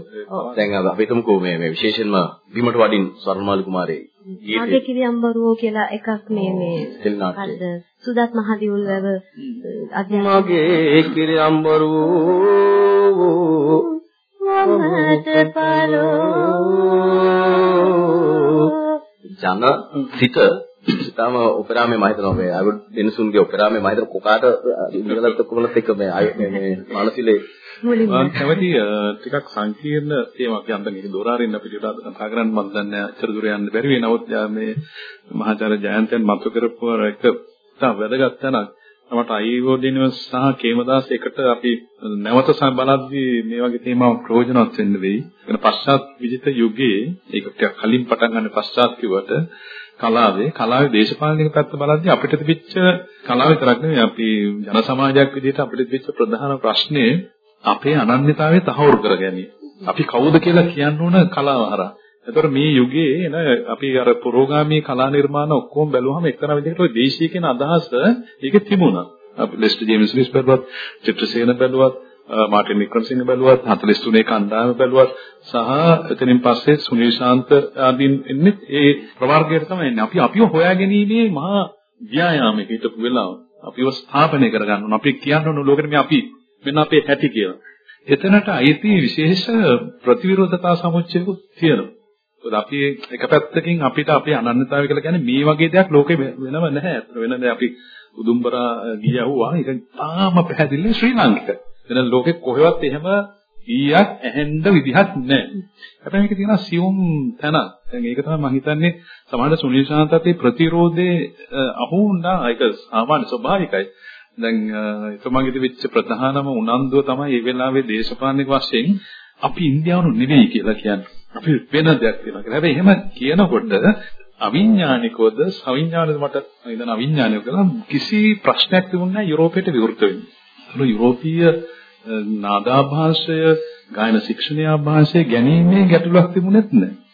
[SPEAKER 8] දැන් අපි හිතමුකෝ මේ මේ විශේෂයෙන්ම බිමට වඩින් ස්වර්ණමාලි කුමාරේ
[SPEAKER 7] ගීතේ කිරියම්බරුවෝ කියලා එකක් මේ මේ අද සුදත් මහදිවුල් වැව
[SPEAKER 8] අධ්‍යයනය මාගේ කිරියම්බරුවෝ මමත පරෝ ජන සිත ඉතාලම ඔපෙරාමේ මම හිතනවා මේ අයුඩ් දෙනසුන්ගේ ඔපෙරාමේ මම හිතන කොකාට ඉංග්‍රීසිලත් කොහොමද එක්ක මේ මේ මානසිලේ
[SPEAKER 9] මුලින්ම. කැමති ටිකක් සංකීර්ණ තේමාවක් යන්න මේක දොරාරින්න අපිට කතා කරන්න මම දන්නේ අච්චර දුර යන්න බැරි වෙයි. නමුත් මේ මහාචාර්ය ජයන්තයන් මතු කරපු එක තා වැදගත් තැනක් මට අයිවෝඩිනස් සහ කේමදාස එකට අපි නැවත බලද්දී මේ වගේ තේමාවක් ප්‍රයෝජනවත් වෙන්න වෙයි. එන පශ්චාත් විජිත යුගයේ ඒක ටිකක් කලින් පටන් ගන්න පශ්චාත් කිව්වට කලාවේ කලාවේ දේශපාලනික පැත්ත බලද්දී අපිට තිබිච්ච කලාව විතරක් නෙවෙයි අපි ජන සමාජයක් විදිහට අපිට තිබිච්ච ප්‍රධාන ප්‍රශ්නේ අපේ අනන්‍යතාවය තහවුරු කර ගැනීම. අපි කවුද කියලා කියන්න ඕන කලාව හරහා. එතකොට මේ යුගයේ එන අපි අර පුරෝගාමී කලා නිර්මාණ ඔක්කොම බැලුවම එක්තරා විදිහකට ওই දේශීය කියන අදහස ඒක තිබුණා. අපි ලෙස්ටර් ජේම්ස් විස් බැලුවත්, චිත්‍රසේන බැලුවත්, මාටින් නිකල්සිංහ බැලුවත් 43 කණ්ඩායම බැලුවත් සහ එතනින් පස්සේ සුනිල් ශාන්ත ආදීන් එන්නේ ඒ ප්‍රවර්ගයට තමයි එන්නේ. අපි අපිව හොයාගැනීමේ මහා ව්‍යායාමයක හිටපු වෙලාව. අපිව ස්ථාපනය කරගන්න ඕන. අපි කියන්න ඕන ලෝකෙට මේ අපි මෙන්න අපේ හැටි කියලා. එතනට අයිති විශේෂ ප්‍රතිවිරෝධතා සමුච්චයකුත් තියෙනවා. මොකද අපි එක පැත්තකින් අපිට අපේ අනන්‍යතාවය කියලා කියන්නේ මේ වගේ දෙයක් ලෝකෙ වෙනව නැහැ. අතන වෙන දැන් අපි උදුම්බරා ගියහුවා ඒක තාම පැහැදිලි ශ්‍රී ලාංකික. වෙන ලෝකෙ කොහෙවත් එහෙම ඊයක් ඇහෙන්න විදිහක් නැහැ. හැබැයි මේක තියෙනවා සියුම් තැන. දැන් ඒක තමයි මම හිතන්නේ සමහර සුනිල් ශාන්තත්ේ ප්‍රතිරෝධේ අහු වුණා ඒක සාමාන්‍ය ස්වභාවිකයි. දැන් එතුමාගේ වෙච්ච ප්‍රධානම උනන්දුව තමයි මේ වෙලාවේ දේශපාලනික වශයෙන් අපි ඉන්දියානු නෙවෙයි කියලා කියන්නේ. අපි වෙන දෙයක් වෙනවා කියලා. හැබැයි එහෙම කියනකොට අවිඥානිකවද සවිඥානිකද මට හිතන අවිඥානික කියලා කිසි ප්‍රශ්නයක් තිබුණේ නැහැ යුරෝපයට විවෘත වෙන්න. ඒක යුරෝපීය නාදාභාෂය, ගායන ශික්ෂණීය ආභාෂය ගැනීමේ ගැටලුවක් තිබුණෙත් නැහැ.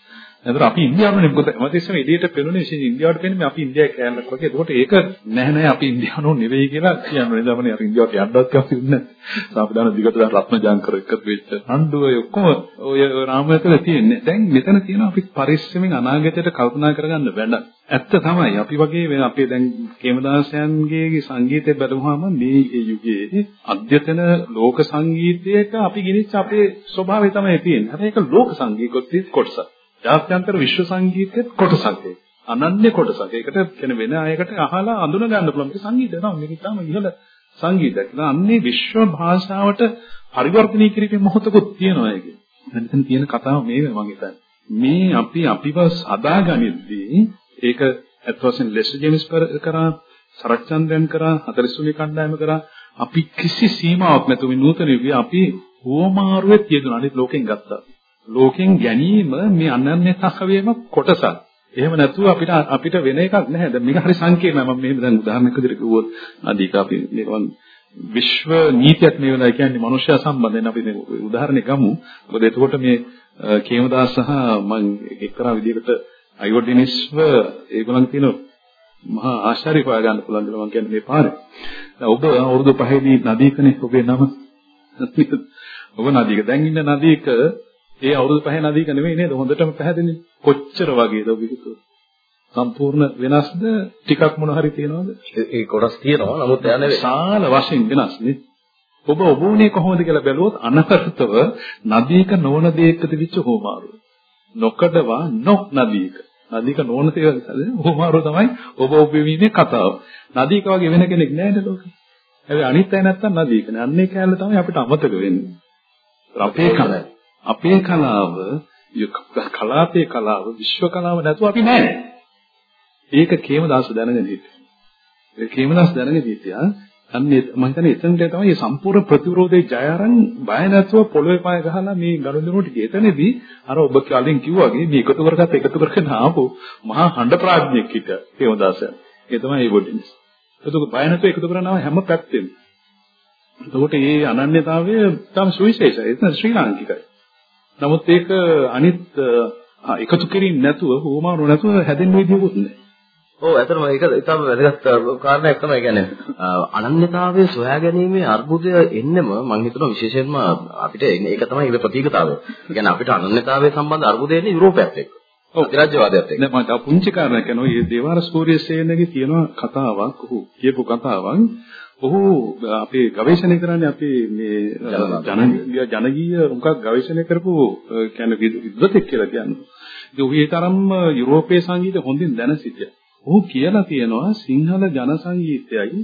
[SPEAKER 9] එතකොට අපි ඉන්දියාවනේ මොකද හැමතිස්සෙම එළියට පෙනුනේ විශේෂ ඉන්දියාවට පෙනුනේ අපි ඉන්දියාවේ කෑල්ලක් වගේ. එතකොට ඒක නැහැ නෑ අපි ඉන්දියානෝ නෙවෙයි කියලා කියන්නේ. නේදමනේ අර ඉන්දියාවට යන්නවත් කැමති නැහැ. සාපදාන දිගට දැන් රත්නජාංකර එකතු වෙච්ච නණ්ඩුව ඔක්කොම ඔය රාමයතල තියෙන්නේ. දැන් මෙතන තියෙනවා අපි පරිස්සමෙන් අනාගතයට කල්පනා කරගන්න වැඩ. ඇත්ත තමයි. අපි වගේ අපේ දැන් කේමදාසයන්ගේ සංගීතය බැලුවාම මේ යුගයේ අධ්‍යතන ලෝක සංගීතයක අපි ගිනිච්ච අපේ ස්වභාවය තමයි තියෙන්නේ. හැබැයි ඒක ලෝක සංගීතකෙත් කොටසක්. ජාත්‍යන්තර විශ්ව සංගීතයේ කොටසක් ඒක. අනන්‍ය කොටසක්. ඒකට කියන වෙන අයකට අහලා අඳුන ගන්න පුළුවන් මේක සංගීතය තමයි. මේක තාම ඉහළ සංගීතයක්. ඒ අන්නේ විශ්ව භාෂාවට පරිවර්තනය කිරීමේ මොහොතකුත් තියෙනවා ඒකේ. මෙතන තියෙන කතාව මේ මම හිතන්නේ. මේ අපි අපිව සදාගනිද්දී ඒක අත් වශයෙන් ලෙස් ජේම්ස් කරා සරච්චන්ද්‍රයන් කරා 43 කණ්ඩායම කරා අපි කිසි සීමාවක් නැතුව මේ නූතන යුගයේ අපි හෝමාරුවේ තියෙන අනිත් ලෝකෙන් ගත්තා. ලෝකෙන් ගැනීම මේ අනන්‍යතාවයේම කොටසක්. එහෙම නැතුව අපිට අපිට වෙන එකක් නැහැ. දැන් මේක හරි සංකීර්ණයි. මම මෙහෙම දැන් උදාහරණයක් විදිහට කිව්වොත් අදීක අපි මේකවන් විශ්ව නීතියක් මේ වෙලාව කියන්නේ මනුෂ්‍ය සම්බන්ධයෙන් අපි උදාහරණයක් ගමු. මොකද එතකොට මේ කේමදාස සහ මම එක්තරා විදිහකට අයෝඩිනිස්ව ඒගොල්ලන් තියෙන මහා ආශ්චර්ය හොයා ගන්න පුළුවන් කියලා මම කියන්නේ මේ පාරේ. ඔබ අවුරුදු පහේදී නදීකනේ ඔබේ නම. ඔබ නදීක. දැන් ඉන්න නදීක ඒ අවුරුදු පහේ නදීක නෙවෙයි නේද? හොඳටම පැහැදිලි. කොච්චර වගේද ඔබ හිතුවා? සම්පූර්ණ වෙනස්ද? ටිකක් මොන හරි තියනවද?
[SPEAKER 8] ඒ කොටස් තියෙනවා. නමුත් එයා නෙවෙයි.
[SPEAKER 9] සාල වශයෙන් වෙනස් නේ. ඔබ ඔබ උනේ කොහොමද කියලා බැලුවොත් අනකරතව නදීක නොවන දෙයකට විච්ච හෝමාරුව. නොකඩවා නො නදීක. නදීක නොවන තේ හෝමාරුව තමයි ඔබ ඔබ වීමේ කතාව. නදීක වගේ වෙන කෙනෙක් නැහැ නේද ලෝකේ? හැබැයි අනිත් අය නැත්තම් නදීක නේ. අන්නේ කැලේ තමයි අපිට අමතක වෙන්නේ. අපේ කලයි. අපේ කලාව කලාපේ කලාව විශ්ව කලාව නැතුව අපි නැහැ. ඒක කේමදාස දැනගෙන හිටියා. ඒ කේමදාස දැනගෙන හිටියා. අන්නේ මම හිතන්නේ එතනට තමයි මේ සම්පූර්ණ ප්‍රතිවිරෝධයේ ජය අරන් බය නැතුව පොළොවේ පාය ගහලා මේ ගනුදෙනුවට ගිය එතනදී අර ඔබ කලින් කිව්වා වගේ මේ එකතු කරගත්ත එකතු කරගෙන ආපු මහා හඬ ප්‍රඥෙක් හිටියා කේමදාස. ඒ තමයි ඒ බොඩින්ස්. ඒක බය නැතුව එකතු කරනවා හැම පැත්තෙම. එතකොට මේ අනන්‍යතාවය තමයි සුවිශේෂයි. ඒක ශ්‍රී ලාංකිකයි. නමුත් ඒක අනිත් එකතු කිරීම නැතුව වුමාරු නැතුව හැදෙන්න විදියකුත් නැහැ.
[SPEAKER 8] ඔව් ඇත්තටම ඒක ඉතාම වැදගත් කාරණයක් තමයි කියන්නේ අනන්‍යතාවයේ සොයා ගැනීමේ අර්බුදය එන්නෙම මම හිතනවා විශේෂයෙන්ම අපිට ඒක තමයි ඒක ප්‍රතීකතාවය. කියන්නේ අපිට අනන්‍යතාවයේ සම්බන්ධ අර්බුදය එන්නේ යුරෝපයත් එක්ක. ඔව් අධිරාජ්‍යවාදයත් එක්ක.
[SPEAKER 9] නෑ මම පුංචි කාරණයක් කියනවා මේ දේවාර සූර්යසේනගේ තියෙන කතාවක් ඔහු කියපු කතාවක් ඔහු අපේ ගවේෂණය කරන්නේ අපේ මේ ජන ජනගීය මොකක් ගවේෂණය කරපු කියන්නේ විද්වතෙක් කියලා කියන්නේ. ඉතින් ඔහු ඒ තරම්ම යුරෝපයේ සංගීත හොඳින් දැන සිටියා. ඔහු කියලා තියෙනවා සිංහල ජන සංගීතයයි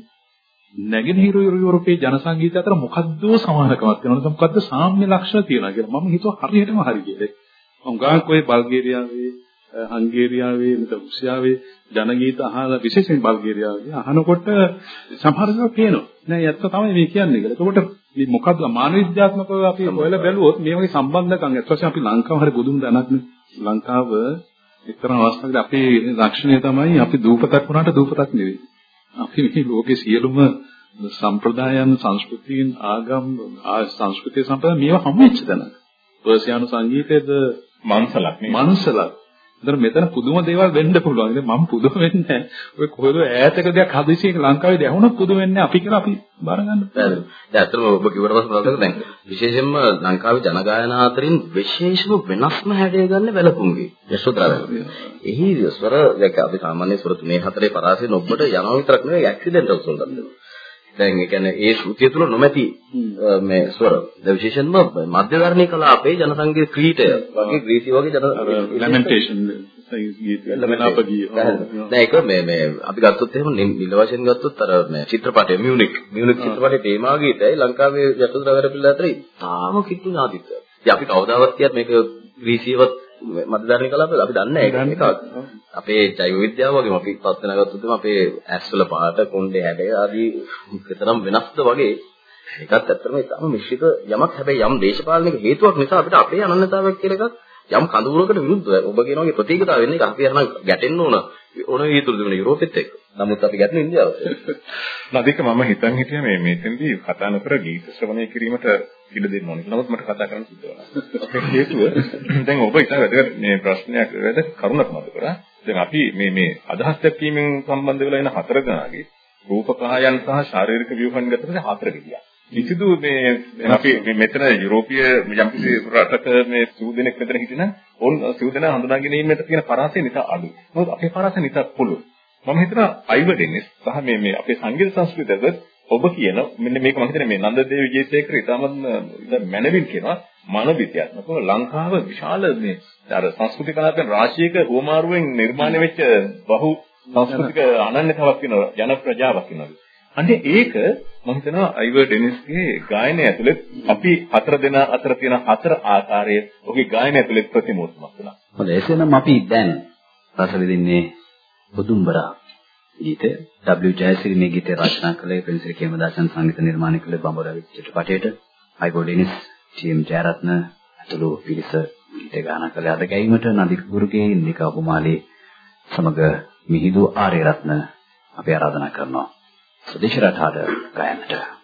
[SPEAKER 9] නැගෙනහිර යුරෝපයේ ජන සංගීතය අතර මොකද්ද සමානකමක් තියෙනවද මොකද්ද සාම්‍ය ලක්ෂණ තියෙනවා කියලා. මම හිතුවා හරියටම හරි කියලා. මම ගාක් ඔය බල්ගේරියාවේ හංගේරියාවේ නැත්නම් රුසියාවේ ජනගීත අහලා විශේෂයෙන් බල්ගේරියාවේ අහනකොට සමහර දේවල් පේනවා. නෑ ඇත්ත තමයි මේ කියන්නේ කියලා. එතකොට මේ මොකද්ද මානව විද්‍යාත්මකව අපි හොයලා බැලුවොත් මේ වගේ සම්බන්ධකම් ඇත්ත වශයෙන් අපි ලංකාව හරි බුදුන් දනක්නේ. ලංකාව එක්තරා අවස්ථාවකදී අපේ ලක්ෂණය තමයි අපි දූපතක් වුණාට දූපතක් නෙවෙයි. අපි මේ ලෝකේ සියලුම සම්ප්‍රදායන් සංස්කෘතීන් ආගම් සංස්කෘතිය සම්ප්‍රදාය මේවා හැම වෙච්ච තැන. පර්සියානු සංගීතයේද
[SPEAKER 6] මන්සලක් නේ.
[SPEAKER 9] මන්සලක්. ඒතර මෙතන පුදුම දේවල් වෙන්න පුළුවන්. ඉතින් මම පුදුම වෙන්නේ නැහැ. ඔය කොහෙද ඈතක දෙයක් හදිසියෙක ලංකාවේදී ඇහුණොත් පුදුම වෙන්නේ අපි කියලා අපි බාර ගන්න.
[SPEAKER 8] දැන් ඇත්තටම ඔබ කිව්වට පස්සේ මතක දැන් විශේෂයෙන්ම ලංකාවේ ජනගායනා අතරින් විශේෂම වෙනස්ම හැඩය ගන්න වැලකුම්ගේ යශෝදරාව. එහි ස්වර දැන් අපි සාමාන්‍ය ස්වර 3 4 පරාසයෙන් ඔබට යනවා විතරක් නෙවෙයි ඇක්සිඩන්ටල් ගන්නවා. දැන් ඒ කියන්නේ ඒ ශ්‍රුතිය තුල නොමැති මේ ස්වර. දැන් විශේෂයෙන්ම මධ්‍යධර්ණී කලාපේ ජනසංගීත ක්‍රීඩය වගේ ග්‍රීසි වගේ ජන
[SPEAKER 9] ලැමෙන්ටේෂන් ගීත ලැමෙනාප ගීය.
[SPEAKER 8] දැන් ඒක මේ මේ අපි ගත්තොත් එහෙම නිල වශයෙන් ගත්තොත් අර මේ චිත්‍රපටය මියුනික් මියුනික් චිත්‍රපටයේ තේමා ගීතයි ලංකාවේ යශෝදරා වැඩපිළිවෙල අතර තාම කිට්ටු නාදිත්වය. ඉතින් අපි කවදාවත් කියත් මේක ග්‍රීසියවත් මධ්‍යධර්ණී කලාපේ අපි දන්නේ නැහැ ඒක. අපේ ජෛව විද්‍යාව වගේම අපි පත් වෙනගත්තොත් අපේ ඇස්වල පාට කොණ්ඩේ හැඩය ආදී විතරම් වෙනස්ද වගේ ඒකත් ඇත්තටම ඉතාම මිශ්‍රිත යමක් හැබැයි යම් දේශපාලනික හේතුවක් නිසා අපිට අපේ අනන්‍යතාවයක් කියලා එකක් යම් කඳවුරකට විරුද්ධව ඔබ කියන වගේ ප්‍රතිගතාව වෙන්නේ අපි අරන ගැටෙන්න ඕන ඕන හේතුව දෙන යුරෝපෙත් එක්ක. නමුත් අපි ගැටෙන ඉන්දියාවත්.
[SPEAKER 6] නදීක මම හිතන් හිටියා මේ මෙතෙන්දී කතා නොකර ගීත ශ්‍රවණය කිරීමට ඉඩ දෙන්න ඕනේ. නමුත් මට කතා කරන්න සිද්ධ වුණා. හේතුව දැන් ඔබ ඉතින් වැදගත් මේ ප්‍රශ්නයක් වැද කරුණක් මත කරා. දැන් අපි මේ මේ අදහස් දැක්වීමෙන් සම්බන්ධ වෙලා ඉන හතර දෙනාගේ රූපකායන් සහ ශාරීරික ව්‍යුහන් ගතට හතර ගියා. කිසිදු මේ අපි මෙතන යුරෝපීය යම්කිසි රටක මේ සූදෙනෙක් මෙතන හිටින ඕන් සූදෙන හඳුනා ගැනීමට තියෙන පරාසය නිකන් අඩුයි. මොකද අපේ පරාසය නිකන් පුළුල්. මම හිතනවා අයිවර් ඩෙනිස් සහ මේ මේ අපේ සංගීත සංස්කෘතියද ඔබ කියන මෙන්න මේක මම හිතන්නේ මේ නන්දදේව විජේසේකර ඉතාමත් මැනවින් කියනවා මානවිකයාත්මකව ලංකාව විශාල මේ අර සංස්කෘතික කලාපෙන් රාශියක හුවමාරුවෙන් නිර්මාණය වෙච්ච බහු සංස්කෘතික අනන්‍යතාවක් වෙන ජන ප්‍රජාවක් වෙනවා. අනේ ඒක මම හිතනවා අයිවර් ඩෙනිස්ගේ ගායනය ඇතුළේ අපි හතර දෙනා අතර තියෙන හතර ආකාරයේ ඔහුගේ ගායනය ඇතුළේ ප්‍රතිමූර්තිමත් වෙනවා.
[SPEAKER 5] හොඳයි එසේනම් අපි දැන් රස විඳින්නේ බුදුම්බරා ගීතය. W. ජයසිරි මේ ගීතය රචනා කළේ පෙන්සිල් කේමදාසන් සංගීත නිර්මාණය කළ බඹරවි චිත්‍රපටයේට. අයිවර් ඩෙනිස් ටීඑම් ජයරත්න ඇතුළු පිරිස ගීත ගායනා කළ අද ගැයීමට නදික ගුරුගේ ඉන්දිකා කුමාලී සමග මිහිඳු ආර්යරත්න අපි ආරාධනා කරනවා. සුදේශ රටාට ගයන්නට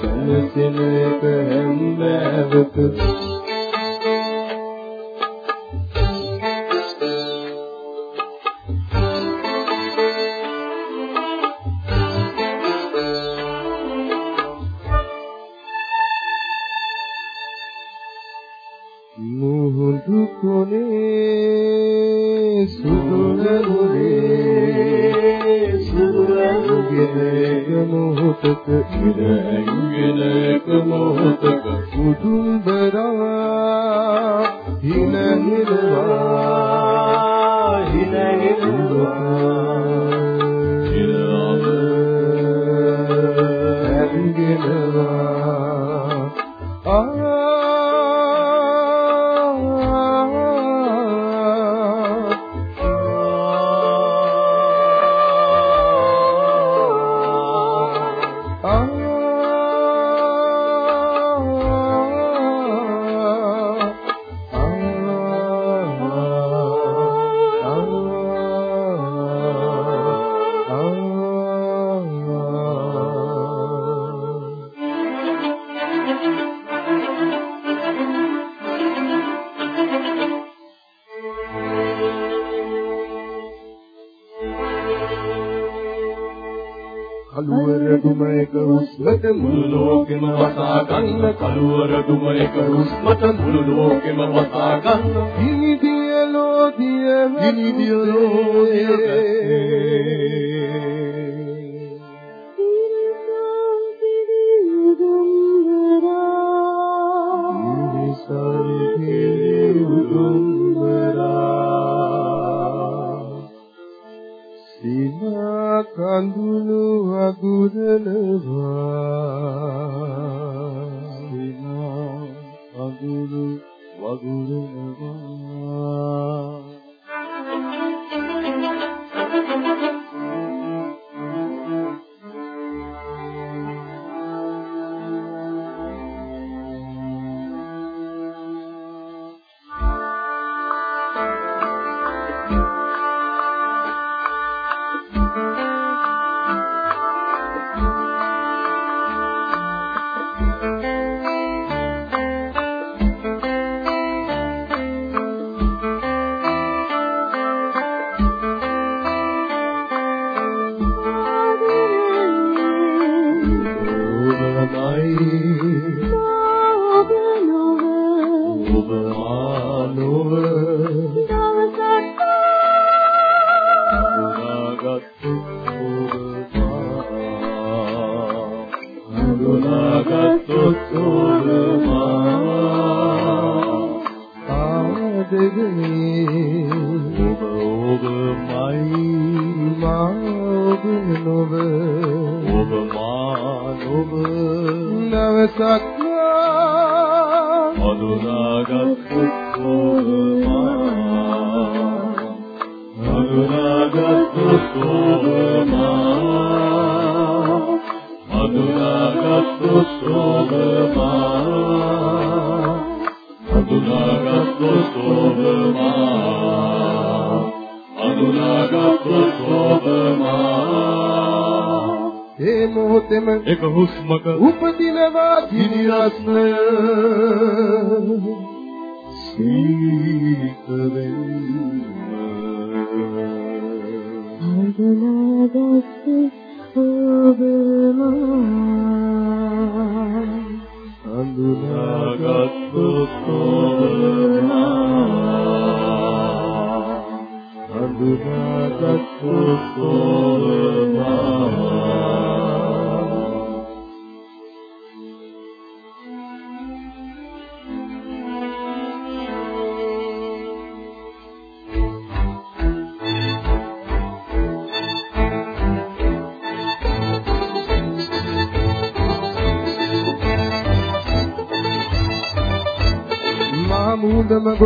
[SPEAKER 11] සනසෙන එක හැම වෙලාවකම හිරවා හින හිරවා හින හිරවා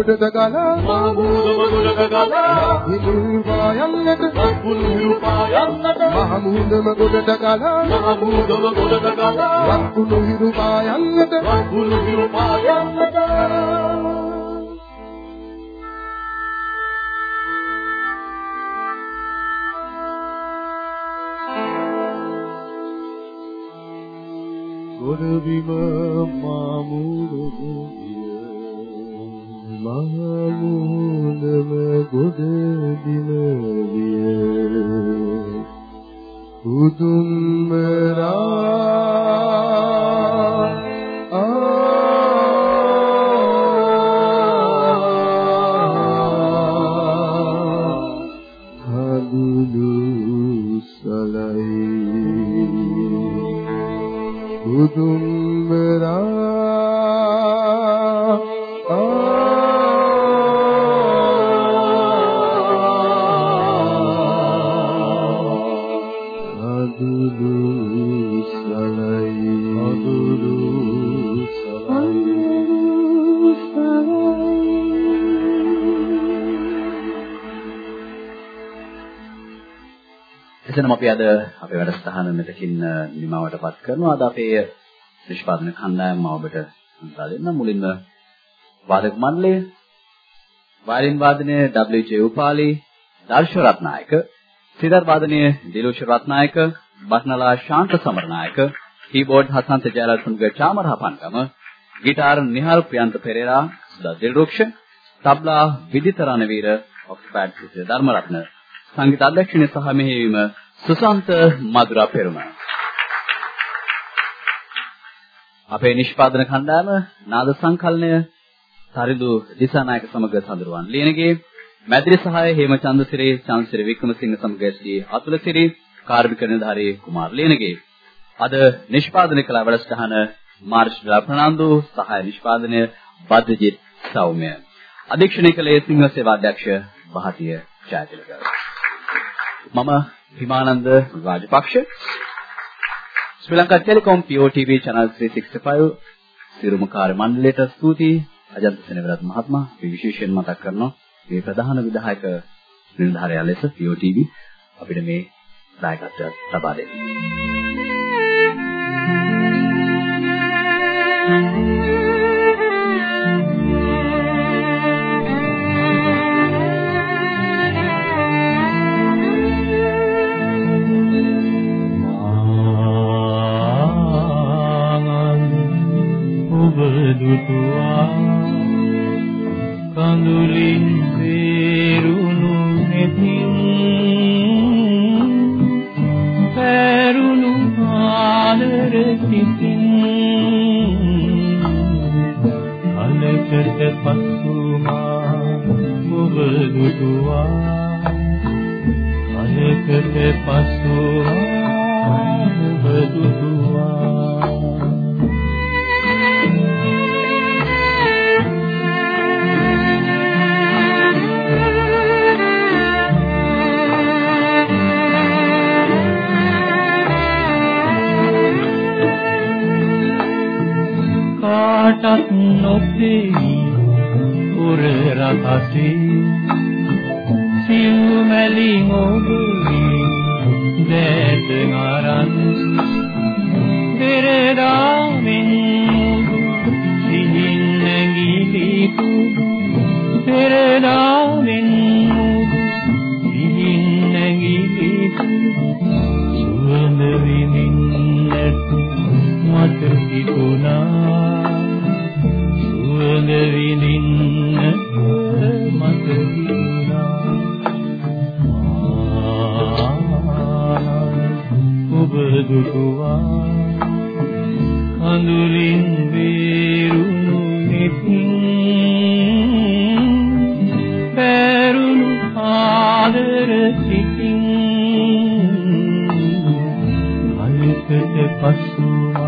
[SPEAKER 11] උඩට ගලා මහමුදු මගුලට ගලා හිරුපා යන්නට සත්පුරු හිරුපා යන්නට මහමුදු මගුලට ගලා මහමුදු මගුලට ගලා සත්පුරු හිරුපා යන්නට සත්පුරු හිරුපා යන්නට
[SPEAKER 5] එසේනම් අපි අද අපේ වැඩසටහන මෙතකින් නිමවටපත් කරනවා. අද අපේ නිෂ්පාදන කණ්ඩායම ඔබට හඳුන්වා දෙන්න මුලින්ම වාදක මණ්ඩලය වයලින් වාදනයේ WJ උපාලි, දර්ශ රත්නායක, සිතාර් වාදනයේ දිලෝෂ රත්නායක, බට්නලා ශාන්ත සමරනායක, කීබෝඩ් හසන්ත ජයලත්තුන්ග චාමරහපන්කම, ගිටාර් නිහාල් ප්‍රියන්ත පෙරේරා, සුදා දිල්රුක්ෂ, තබ්ලා විදිත රණවීර, ඔක්ස්ෆර්ඩ් සිට ධර්මරත්න, සංගීත අධ්‍යක්ෂණය සහ මෙහෙයවීම සුසන්ත මధుරා පෙරම. අපේ නිෂ්පාදන කණ්ඩායම නාද සංකලනය තරිදු දිසානායක සමග සඳරුවන් ලියනගේ මැදිරි සහාය හේමචන්ද්‍රසිරි චන්ද්‍රසිරි වික්‍රමසිංහ සමග ඇස්දී අතුලසිරි කාර්මික නිලධාරී කුමාර් ලියනගේ. අද නිෂ්පාදනය කළ වැඩසටහන මාර්ෂ්ලා ප්‍රනාන්දු සහාය නිෂ්පාදනය බද්දජිත් සෞම්‍ය. අධීක්ෂණය කළේ සිංහ සේවා අධ්‍යක්ෂ බහතිය ජයතිලක. මම Himananda Rajapaksa Sri Lanka telecom POTV channel 365 සිරුම කාර්ය මණ්ඩලයට ස්තුතියි අජන්ත සෙනවිරත් මහත්මයා මේ විශේෂයෙන් මතක් කරනවා මේ ප්‍රධාන විධායක නිලධාරියා ලෙස POTV අපිට මේ දායකත්වය ලබා දෙන්නේ
[SPEAKER 10] passou.